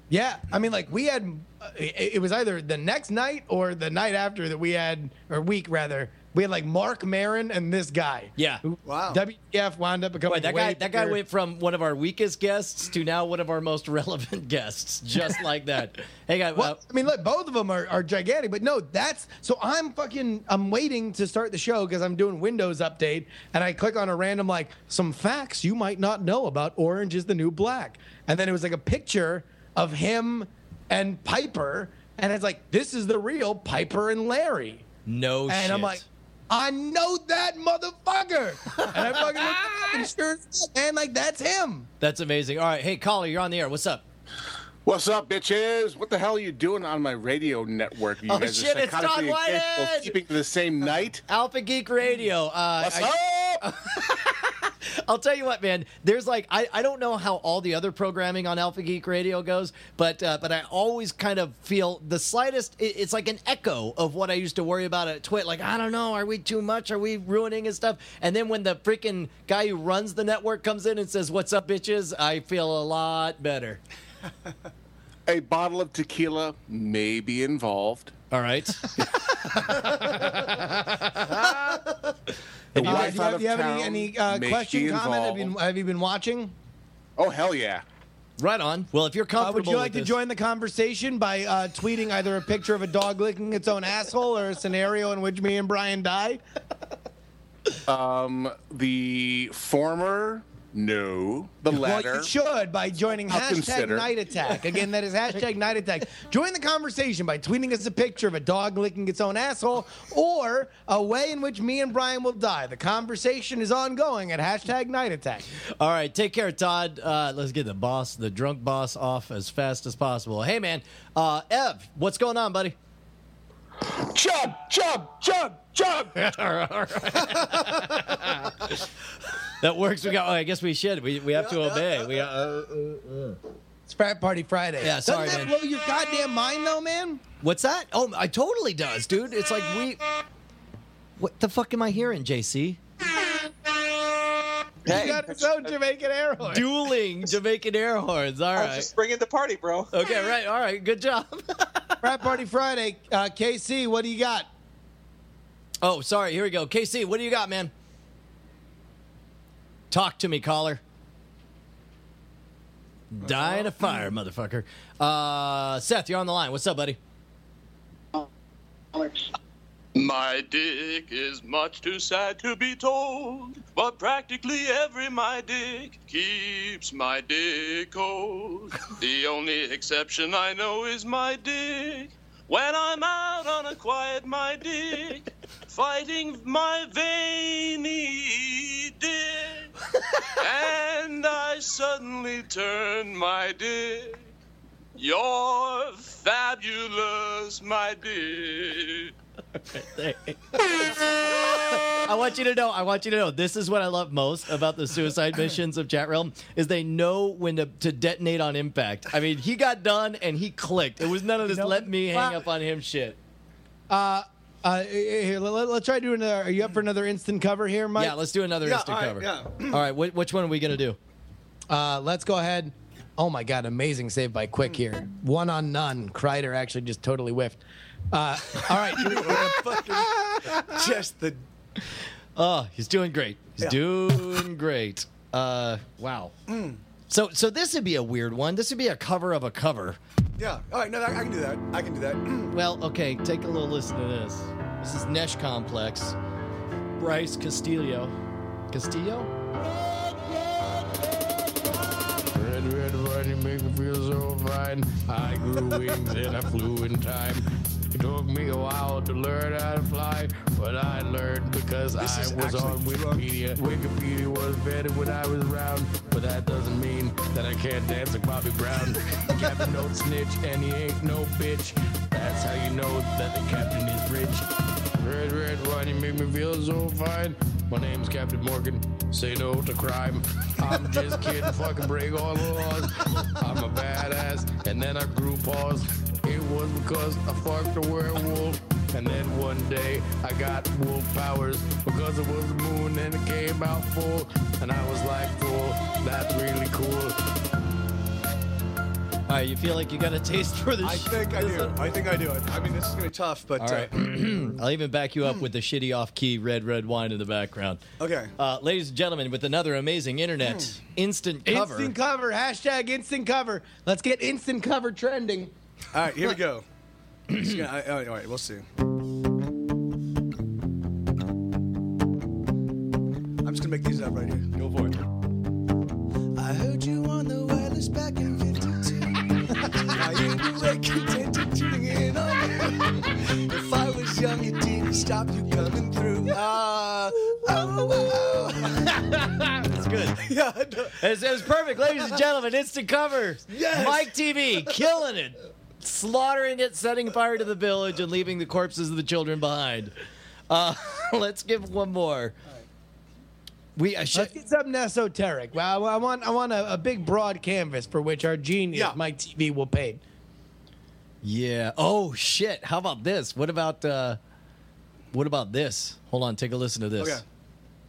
yeah i mean like we had uh, it, it was either the next night or the night after that we had or week rather we had like mark Maron and this guy Yeah. Wow. wtf wound up becoming Wait, that way guy that guy went from one of our weakest guests to now one of our most relevant guests, just like that. Hey, guy, Well, uh, I mean, look, both of them are, are gigantic, but no, that's so I'm fucking I'm waiting to start the show because I'm doing Windows update, and I click on a random like some facts you might not know about Orange is the New Black, and then it was like a picture of him and Piper, and it's like this is the real Piper and Larry, no shit. and shit. I'm like. I know that motherfucker, and I fucking looked at it, and sure as fuck, man, like that's him. That's amazing. All right, hey, caller, you're on the air. What's up? What's up, bitches? What the hell are you doing on my radio network? You Oh, guys shit, are it's Todd psychotically incapable of Whitehead! keeping the same night. Alpha Geek Radio. Uh, What's I- up? I'll tell you what, man. There's like I, I don't know how all the other programming on Alpha Geek Radio goes, but uh, but I always kind of feel the slightest. It, it's like an echo of what I used to worry about at Twit. Like I don't know, are we too much? Are we ruining his stuff? And then when the freaking guy who runs the network comes in and says, "What's up, bitches?" I feel a lot better. A bottle of tequila may be involved. All right. The Uh, wife do you out have, of do you have any, town any uh, may question, be comment? Have you, involved. have you been watching? Oh hell yeah! Right on. Well, if you're Uh, comfortable, would you like with to this- join the conversation by uh, tweeting either a picture of a dog licking its own asshole or a scenario in which me and Brian die? Um, the former, no. The latter. Well, you should by joining I'll hashtag consider. Night Attack. Again, that is hashtag Night Attack. Join the conversation by tweeting us a picture of a dog licking its own asshole or a way in which me and Brian will die. The conversation is ongoing at hashtag Night Attack. All right, take care, Todd. Uh, let's get the boss, the drunk boss, off as fast as possible. Hey, man, uh, Ev, what's going on, buddy? Chub, chub, chub, chub. That works. We got. Oh, I guess we should. We, we have to obey. We got, uh, uh, uh. It's Frat Party Friday. Yeah, sorry, Doesn't that man. blow your goddamn mind, though, man? What's that? Oh, I totally does, dude. It's like we. What the fuck am I hearing, JC? He got his own Jamaican air horn. Dueling Jamaican air horns. All I was right. just bringing the party, bro. Okay, right. All right. Good job. Frat Party Friday. Uh, KC, what do you got? Oh, sorry. Here we go. KC, what do you got, man? Talk to me, caller. Die in a fire, motherfucker. Uh, Seth, you're on the line. What's up, buddy? My dick is much too sad to be told, but practically every my dick keeps my dick cold. the only exception I know is my dick. When I'm out on a quiet, my dick, fighting my veiny dick, and I suddenly turn my dick. You're fabulous, my dick. I want you to know. I want you to know. This is what I love most about the suicide missions of Chat Realm is they know when to, to detonate on impact. I mean, he got done and he clicked. It was none of this know, let me hang wow. up on him shit. Uh, Uh, here, let, us try doing another. Are you up for another instant cover here, Mike? Yeah, let's do another Yeah, instant all right, cover. yeah. all right, wh- which one are we gonna do? Uh, let's go ahead. Oh my God, amazing save by Quick here. One on none. Kreider actually just totally whiffed. Uh, all right. Just the. Oh, he's doing great. He's Yeah. doing great. Uh, wow. So, so this would be a weird one. This would be a cover of a cover. Yeah. All right. No, I, I can do that. I can do that. Well, okay, take a little listen to this. This is Nesh Complex. Bryce Castillo. Castillo? Red, red wine, you make me feel so fine. I grew wings and I flew in time. It took me a while to learn how to fly, but I learned because This I was on Wikipedia. Wikipedia was better when I was around, but that doesn't mean that I can't dance like Bobby Brown. captain don't snitch and he ain't no bitch. That's how you know that the captain is rich. Red, red wine, you make me feel so fine. My name's Captain Morgan. Say no to crime. I'm just kidding. Fucking break all the laws. I'm a badass. And then I grew paws. It was because I fucked a werewolf. And then one day I got wolf powers because it was the moon and it came out full. And I was like, cool, that's really cool. All right, you feel like you got a taste for this? I think I do. I think I do. I mean, this is gonna be tough, but All right. uh, I'll even back you up with the shitty off key red, red wine in the background. Okay. Uh, ladies and gentlemen, with another amazing internet instant cover. Instant cover. Hashtag instant cover. Let's get instant cover trending. All right, here we go. Gonna- all right, all right, we'll see. I'm just gonna make these up right here. Go for it. I heard you on the wireless back in 52. now you're awake, content and tuning in on you. If I was young, it didn't stop you coming through. Ah, oh, oh, oh. That's good. yeah, I know. It's, it's perfect, ladies and gentlemen. Instant cover. Yes. Mike TV, killing it, slaughtering it, setting fire to the village, and leaving the corpses of the children behind. Uh, let's give one more. We I should, Let's get something esoteric. Well, I want I want a, a big broad canvas for which our genius Yeah. Mike TV will paint. yeah. Oh shit! How about this? What about uh, what about this? Hold on, take a listen to this. Okay.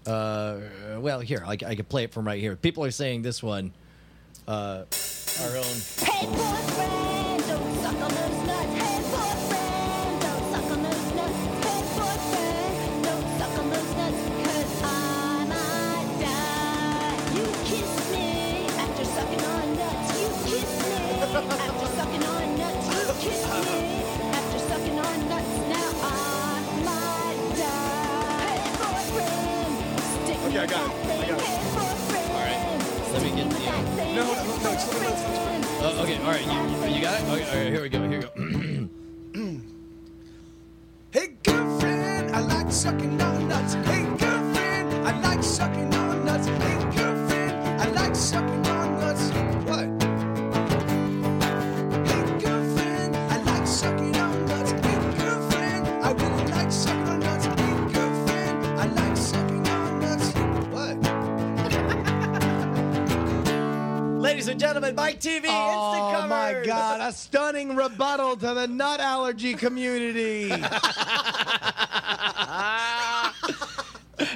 Uh, well, here I, I can play it from right here. People are saying this one. Uh, our own. Hey, boyfriend, Okay, I got it. I got it. Hey, boyfriend, All right, let me get the. Uh, No, no, no, no, no, no, it's, Uh, okay, all right, you, you got it. Okay, all right, here we go. Here we go. Hey, girlfriend, I like sucking on nuts. Hey, girlfriend, I like sucking on nuts. Hey, Ladies and gentlemen, Mike TV instant Oh my God! A stunning rebuttal to the nut allergy community.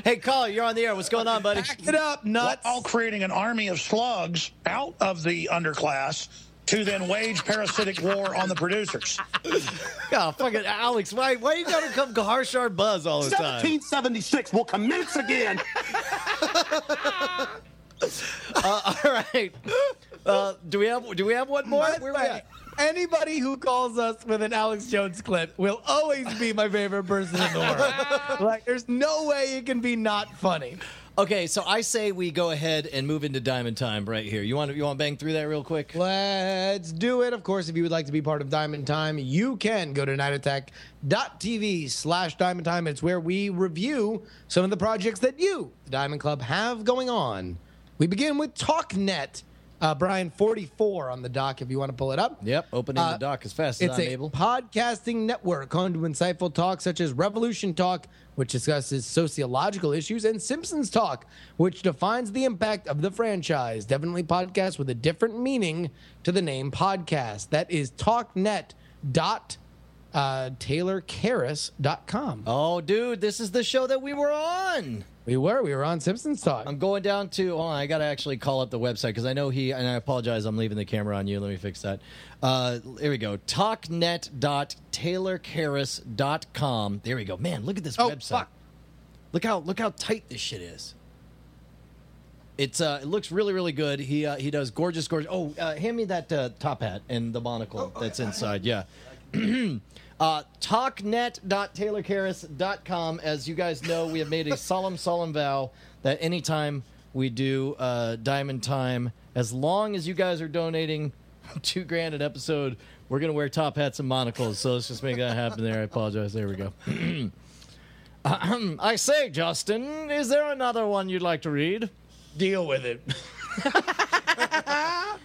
Hey, caller, you're on the air. What's going on, buddy? Back it up, nuts. All creating an army of slugs out of the underclass to then wage parasitic war on the producers. Oh, fucking Alex, why why you gotta come harsh our buzz all the time? 1776 will commence again. Uh, all right. Uh, do we have do we have one more? Where we at? Anybody who calls us with an Alex Jones clip will always be my favorite person in the world. like, there's no way it can be not funny. Okay, so I say we go ahead and move into Diamond Time right here. You want to you want to bang through that real quick? Let's do it. Of course, if you would like to be part of Diamond Time, you can go to nightattack.tv slash Diamond Time. It's where we review some of the projects that you, the Diamond Club, have going on. We begin with TalkNet. Uh, Brian, 44 on the dock if you want to pull it up. Yep, opening Uh, the dock as fast as It's I'm a able. podcasting network home to insightful talk such as Revolution Talk, which discusses sociological issues, and Simpsons Talk, which defines the impact of the franchise. Definitely podcast with a different meaning to the name podcast. That is talknet.tv. uh, TaylorCarris.com. Oh, dude, this is the show that we were on. We were. We were on Simpsons Talk. I'm going down to. Hold on, I got to actually call up the website because I know he. And I apologize, I'm leaving the camera on you. Let me fix that. Uh, here we go. Talknet.taylorcaris.com. There we go. Man, look at this website. fuck. Look how look how tight this shit is. It's uh, it looks really really good. He uh, he does gorgeous gorgeous. Oh, uh, hand me that uh, top hat and the monocle that's inside. Yeah. Uh, talknet.taylorcaris.com. As you guys know, we have made a solemn solemn vow that anytime we do uh, Diamond Time, as long as you guys are donating two grand an episode, we're gonna wear top hats and monocles. So let's just make that happen. There, I apologize. There we go. I say, Justin, is there another one you'd like to read? Deal with it.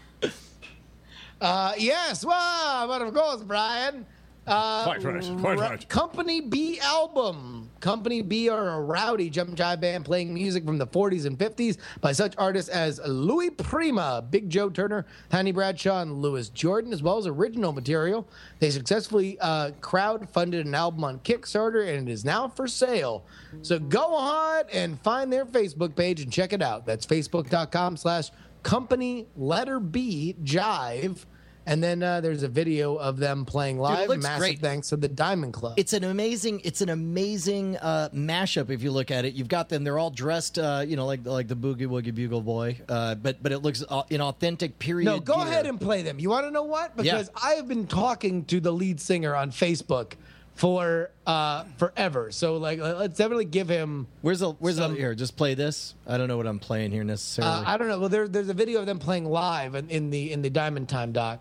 Uh, yes, well, but of course, Brian. Uh, Quite right, quite Ra- right. Company B album. Company B are a rowdy jump jive band playing music from the 40s and 50s by such artists as Louis Prima, Big Joe Turner, Tiny Bradshaw, and Louis Jordan, as well as original material. They successfully uh, crowd-funded an album on Kickstarter, and it is now for sale. So go ahead and find their Facebook page and check it out. That's facebook.com slash company letter B jive. And then uh, there's a video of them playing live. looks Massive great. thanks to the Diamond Club. It's an amazing, it's an amazing uh, mashup. If you look at it, you've got them. They're all dressed, uh, you know, like like the Boogie Woogie Bugle Boy. Uh, but but it looks uh, in authentic period. No, go gear. ahead and play them. You want to know what? Yeah. Because I have been talking to the lead singer on Facebook for uh, forever. So like, let's definitely give him. Where's the where's some- the here? Just play this. I don't know what I'm playing here necessarily. Uh, I don't know. Well, there, there's a video of them playing live in, in the in the Diamond Time doc.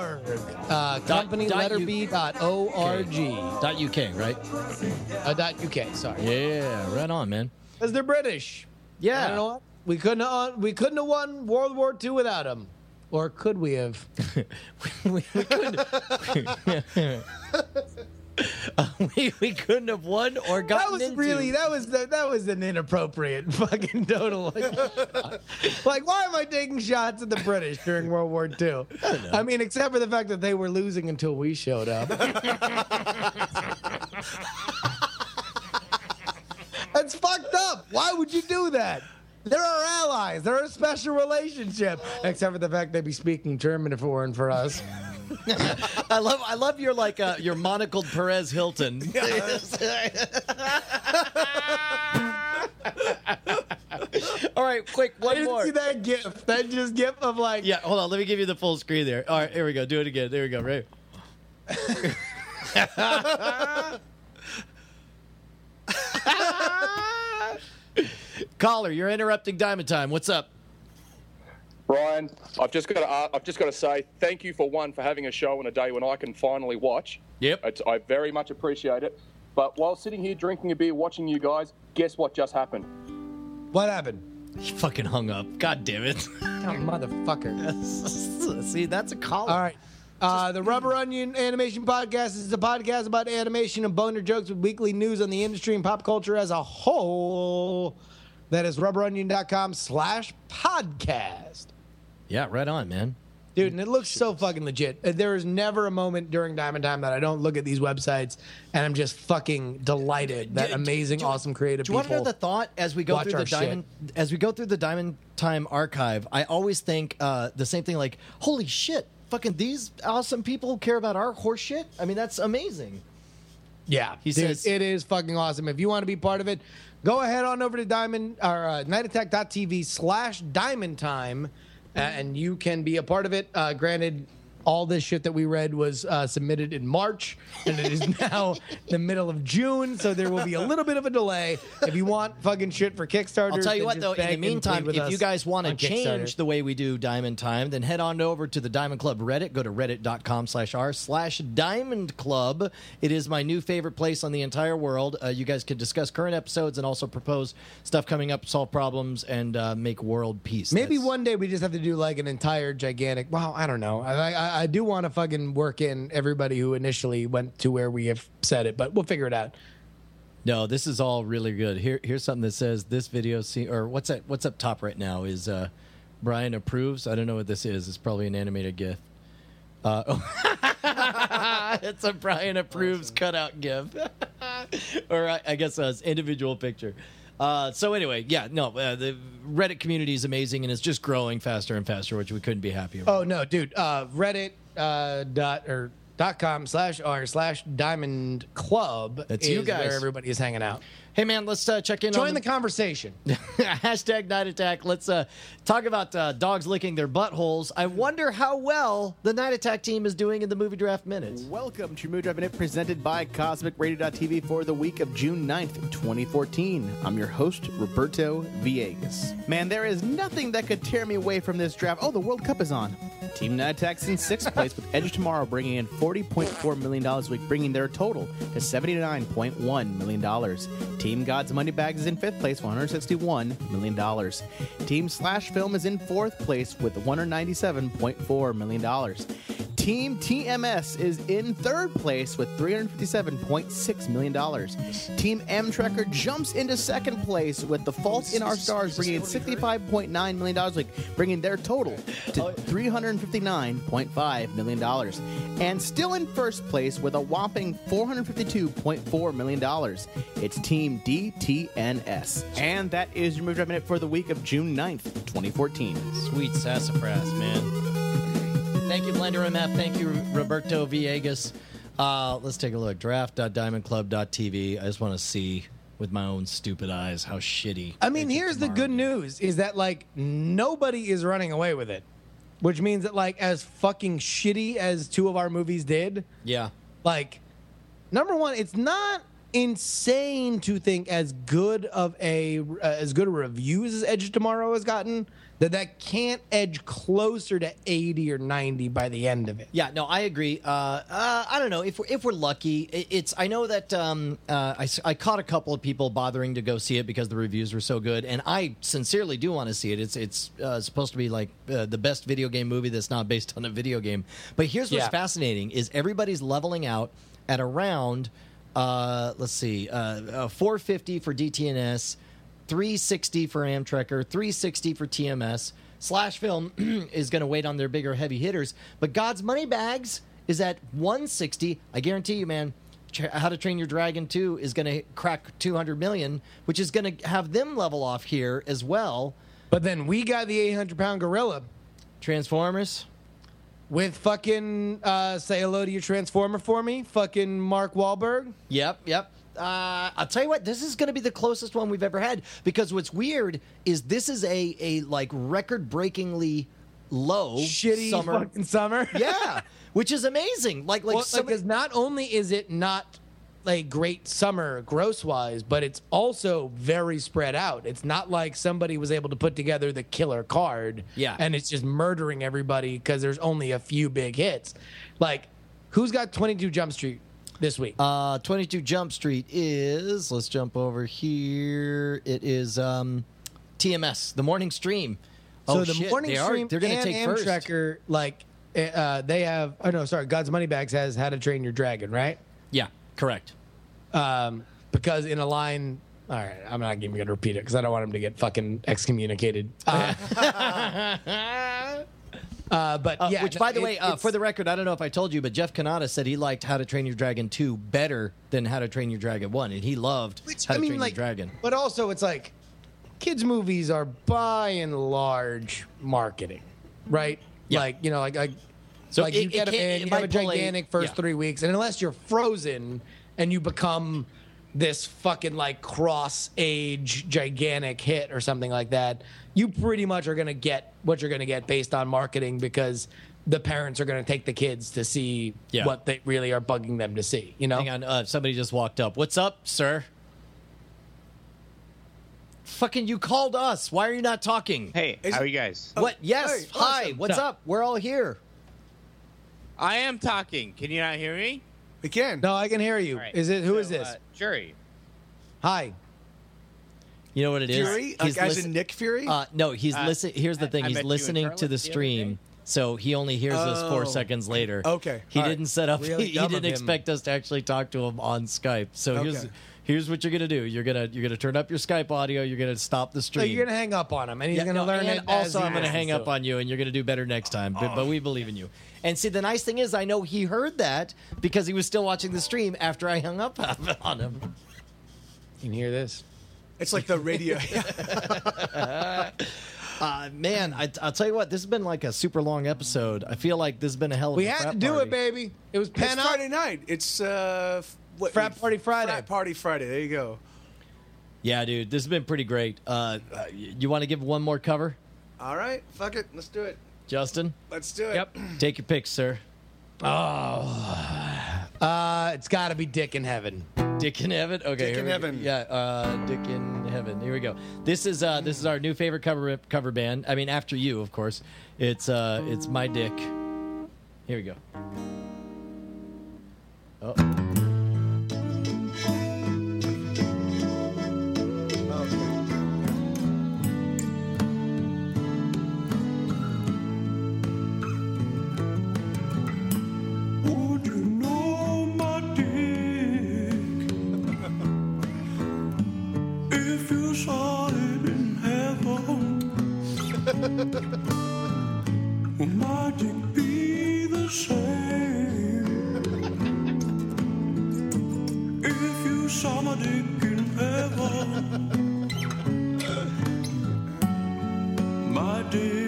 companyb.org. Uh, company dot letter U- B dot O-R-G. Dot UK, right? Uh, dot UK, sorry. Yeah, right on, man. Because they're British. Yeah. I don't know what? We couldn't have, we couldn't have won World War II without them. Or could we have? we, we couldn't. we, we couldn't have won or gotten That was into. really that was the, that was an inappropriate fucking total. Like, like, why am I taking shots at the British during World War II? I, mean, except for the fact that they were losing until we showed up. That's fucked up. Why would you do that? They're our allies. They're a special relationship. Except for the fact they'd be speaking German if it weren't for us. I love I love your like uh, your monocled Perez Hilton. All right, quick, one I didn't more. see that gif. That just gif of like. Yeah, hold on. Let me give you the full screen there. All right, here we go. Do it again. There we go. Right. Caller, you're interrupting Diamond Time. What's up? Brian, I've just got to uh, I've just got to say thank you for one for having a show on a day when I can finally watch. Yep. It's, I very much appreciate it. But while sitting here drinking a beer, watching you guys, guess what just happened? What happened? He fucking hung up. God damn it. Oh, motherfucker. See, that's a call. All right. Uh, the Rubber Onion Animation Podcast is a podcast about animation and boner jokes with weekly news on the industry and pop culture as a whole. That is rubberonion.com slash podcast. Yeah, right on, man. Dude, and it looks so fucking legit. Uh, There is never a moment during Diamond Time that I don't look at these websites and I'm just fucking delighted that Do- amazing, do- awesome, creative Do you want people. to know the thought as we go through the our shit. diamond as we go through the Diamond Time archive? I always think uh, the same thing. Like, holy shit, fucking these awesome people care about our horse shit. I mean, that's amazing. Yeah, He dude, says- it is fucking awesome. If you want to be part of it, go ahead on over to Diamond or uh, nightattack.tv slash Diamond Time, and you can be a part of it. Uh, granted, all this shit that we read was uh, submitted in March, and it is now the middle of June, so there will be a little bit of a delay. If you want fucking shit for Kickstarter, I'll tell you what, though. In the meantime, if you guys want to change the way we do Diamond Time, then head on over to the Diamond Club Reddit. Go to reddit.com slash r slash Diamond Club. It is my new favorite place on the entire world. Uh, you guys can discuss current episodes and also propose stuff coming up, solve problems, and uh, make world peace. Maybe one day we just have to do like an entire gigantic. Well, I don't know. I I, I do want to fucking work in everybody who initially went to where we have said it, but we'll figure it out. No, this is all really good. Here, here's something that says this video, se- or what's that? What's up top right now is uh, Brian approves. I don't know what this is. It's probably an animated GIF. Uh, it's a Brian approves cutout GIF, or I, I guess uh, it's individual picture. Uh, so anyway, yeah, no, uh, the Reddit community is amazing and it's just growing faster and faster, which we couldn't be happier. Oh no, dude. Uh, Reddit uh, dot or dot com slash r slash Diamond Club. That's is you guys. Where everybody is hanging out. Hey man, let's uh, check in. Join on the conversation. Hashtag Night Attack. Let's uh, talk about uh, dogs licking their buttholes. I wonder how well the Night Attack team is doing in the movie draft minutes. Welcome to Movie Draft Minute presented by CosmicRadio.tv for the week of June 9th, 2014. I'm your host, Roberto Villegas. Man, there is nothing that could tear me away from this draft. Oh, the World Cup is on. Team Night Attack's in sixth place with Edge Tomorrow bringing in $40.4 million a week, bringing their total to $79.1 million. Team God's Money Bags is in fifth place with $161 million. Team Slash Film is in fourth place with $197.4 million. Team TMS is in third place with $357.6 million. Team M Trekker jumps into second place with The Fault in Our Stars, bringing in $65.9 million, bringing their total to $359.5 million. And still in first place with a whopping $452.4 million. It's Team DTNS. And that is your Movie Drive Minute for the week of June 9th, 2014. Sweet sassafras, man. Thank you, Blender MF. Thank you, Roberto Villegas. Uh, let's take a look. Draft.diamondclub.tv. I just want to see with my own stupid eyes how shitty. I mean, here's the good news: is that like nobody is running away with it, which means that like as fucking shitty as two of our movies did, Yeah. like number one, it's not insane to think as good of a uh, as good a reviews as Edge of Tomorrow has gotten that that can't edge closer to 80 or 90 by the end of it. Yeah, no, I agree. Uh, uh, I don't know if we're, if we're lucky. It, it's I know that um, uh, I, I caught a couple of people bothering to go see it because the reviews were so good, and I sincerely do want to see it. It's it's uh, supposed to be like uh, the best video game movie that's not based on a video game. But here's what's Yeah. fascinating: is everybody's leveling out at around uh, let's see, uh, uh, 450 for DTNS. 360 for Amtrekker, 360 for TMS. Slash Film is going to wait on their bigger heavy hitters, but God's Money Bags is at 160. I guarantee you, man. How to Train Your Dragon 2 is going to crack 200 million, which is going to have them level off here as well. But then we got the 800 pound gorilla. Transformers. With fucking uh, say hello to your Transformer for me, fucking Mark Wahlberg. Yep, yep. Uh, I'll tell you what, this is going to be the closest one we've ever had because what's weird is this is a a like record breakingly low Shitty summer. fucking summer. yeah, which is amazing. Like like well, because not only is it not like great summer gross wise, but it's also very spread out. It's not like somebody was able to put together the killer card, Yeah. and it's just murdering everybody because there's only a few big hits. Like, who's got 22 Jump Street this week? Uh, 22 Jump Street is, let's jump over here. It is um, TMS, the morning stream. So oh, the shit, morning they are, stream they're going to and take first. Amtrekker, like, uh, they have. Oh no, sorry. God's Money Bags has How to Train Your Dragon, right? Yeah, correct. Um, because in a line. All right, I'm not even going to repeat it because I don't want him to get fucking excommunicated. Uh, uh, but Uh, yeah, which, by the it- way, uh, for the record, I don't know if I told you, but Jeff Cannata said he liked How to Train Your Dragon 2 better than How to Train Your Dragon 1, and he loved How I to mean, Train like, Your Dragon. But also, it's like kids' movies are by and large marketing, right? Like you know, like like So like it- you it get a, can't- it you have a might pull a- gigantic first yeah. three weeks, and unless you're frozen and you become this fucking like cross age gigantic hit or something like that, you pretty much are gonna get what you're gonna get based on marketing because the parents are going to take the kids to see Yeah. what they really are bugging them to see. You know, Hang on, uh, somebody just walked up. What's up, sir? Fucking, you called us. Why are you not talking? Hey, how are you guys? What? Yes. hey, Hi. awesome. What's up? We're all here. I am talking. Can you not hear me? We can. no, I can hear you. All right. Is it who is So, this? Uh, jury. Hi. You know what it is? Fury? Like, as in Nick Fury? Uh, no, he's Uh, listen. Here's the thing. I he's met you in listening to the the stream, day. so he only hears us four seconds later. Okay, He all right. didn't set up. Really he dumb didn't him. expect us to actually talk to him on Skype. So here's Okay. here's what you're gonna do. You're gonna you're gonna turn up your Skype audio. You're gonna stop the So stream. you're going to hang up on him, and he's Yeah, going to no, learn and it. Also, he I'm going to hang to up it. on you, and you're going to do better next time. But, Oh. but we believe in you. And see, the nice thing is, I know he heard that because he was still watching the stream after I hung up on him. You can hear this. It's like the radio. Uh, man, I, I'll tell you what, this has been like a super long episode. I feel like this has been a hell of We a had to do party. it, baby. It was it's pen up. Friday night. It's uh, f- what, Frat Party Friday. Frat Party Friday. There you go. Yeah, dude, this has been pretty great. Uh, uh, you want to give one more cover, All right, fuck it. Let's do it. Justin? Let's do it. Yep. Take your pick, sir. Uh, it's got to be Dick in Heaven. Dick in heaven. Okay, Dick here in we go. heaven. Yeah, uh, Dick in heaven. Here we go. This is uh, this is our new favorite cover cover band. I mean, after you, of course. It's uh, it's my Dick. Here we go. Oh. My dick be the same if you saw my dick in heaven? My dick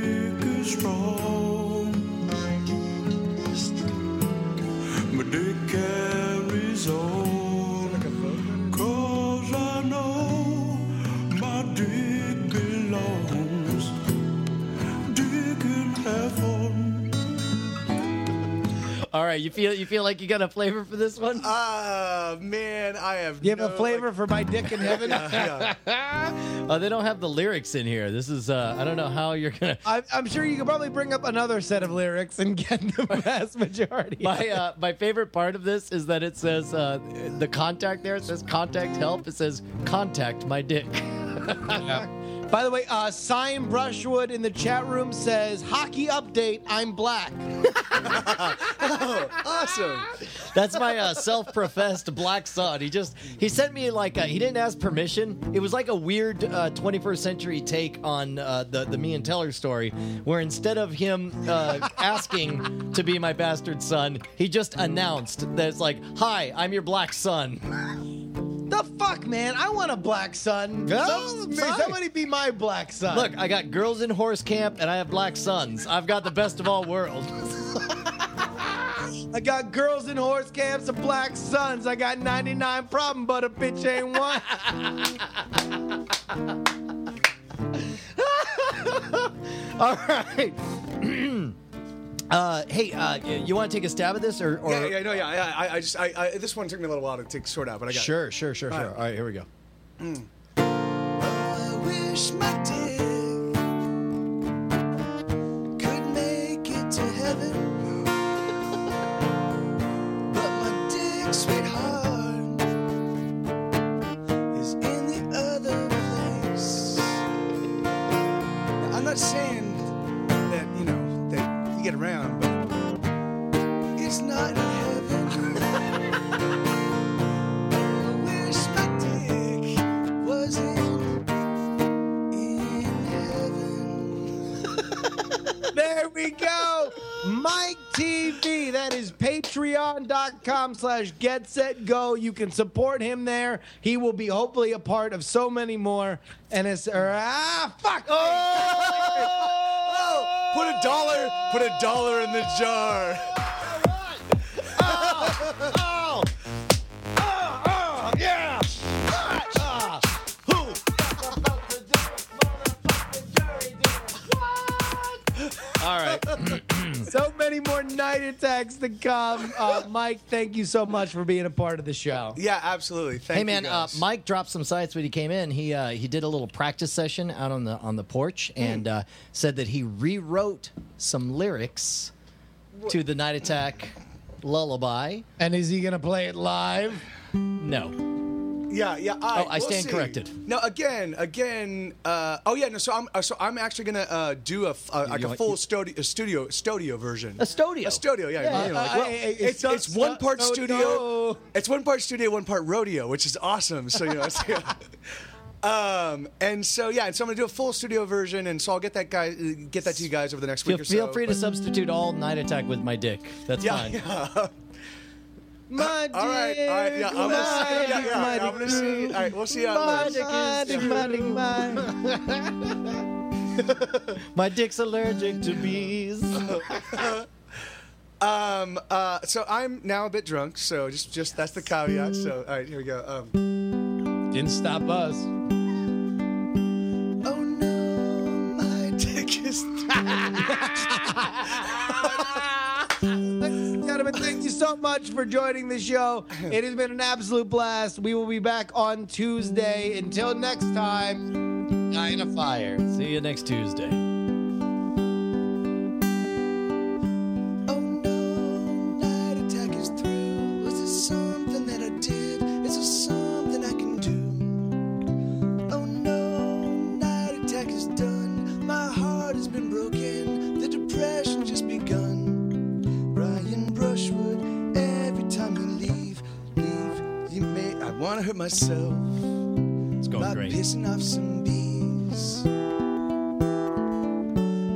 right, you feel you feel like you got a flavor for this one? Ah, man, I have. You have no, a flavor for my Dick in Heaven? Yeah, Oh, they don't have the lyrics in here. This is uh, I don't know how you're gonna. I, I'm sure you could probably bring up another set of lyrics and get the vast majority. My uh, my favorite part of this is that it says uh, the contact there. It says contact help. It says contact my dick. By the way, uh, Sign Brushwood in the chat room says, hockey update, I'm black. oh, awesome. That's my uh, self-professed black son. He just he sent me like a, he didn't ask permission. It was like a weird uh, 21st century take on uh, the the me and Teller story, where instead of him uh, asking to be my bastard son, he just announced that it's like, "Hi, I'm your black son." The fuck, man? I want a black son. Oh, Some- sorry. somebody be my black son. Look, I got girls in horse camp and I have black sons. I've got the best of all worlds. I got girls in horse camps and black sons. I got 99 problem, but a bitch ain't one. all right. Uh, hey, uh, you want to take a stab at this, or, or yeah, yeah, no, yeah. I, I, I just, I, I, this one took me a little while to take sort out, but I got it. Sure, sure, sure, All sure. right. All right, here we go. I wish patreon.com slash get set go. You can support him there. He will be hopefully a part of so many more. And it's ah fuck. oh, put a dollar, put a dollar in the jar. Many more night attacks to come. Uh, Mike, thank you so much for being a part of the show. Yeah, absolutely. Thank hey man, you uh. Mike dropped some sites when he came in. He uh, he did a little practice session out on the on the porch Hmm. and uh, said that he rewrote some lyrics to the Night Attack lullaby. And is he gonna play it live? No. Yeah, yeah. Oh, I we'll stand see. corrected. No, again, again. Uh, oh yeah, no. So I'm uh, so I'm actually gonna uh, do a, f- uh, like a want- full studio a studio studio version. A studio. A studio. Yeah. Yeah, you know, like, well, it's so- it's one part so studio. no. It's one part studio, one part rodeo, which is awesome. So you know. It's, Um, and so yeah, and so I'm gonna do a full studio version, and so I'll get that guy, get that to you guys over the next Feel, week or so. feel so. free to but- substitute all Night Attack with my dick. That's Yeah, fine. yeah. My All right, all right, yeah, I'm gonna see, yeah, yeah, yeah, I'm gonna see. All right, we'll see how My it dick goes. is My dick's allergic to bees. Um. Uh. So I'm now a bit drunk. So just, just that's the caveat. So all right, here we go. Um. Didn't stop us. So much for joining the show. It has been an absolute blast. We will be back on Tuesday. Until next time, Night a Fire. See you next Tuesday. Want to hurt myself. It's going by great. pissing off some bees.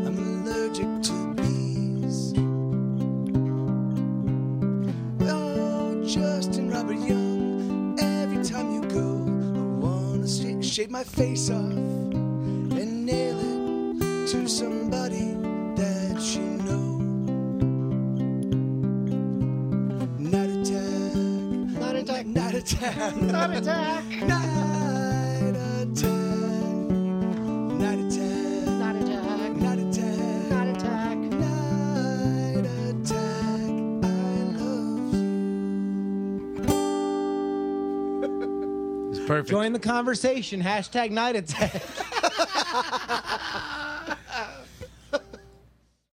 I'm allergic to bees. Oh, Justin Robert Young, every time you go, I wanna sh- shave my face off night attack, night attack, night attack, night attack, night attack, night attack, night attack. I love you. It's perfect. Join the conversation. Hashtag night attack.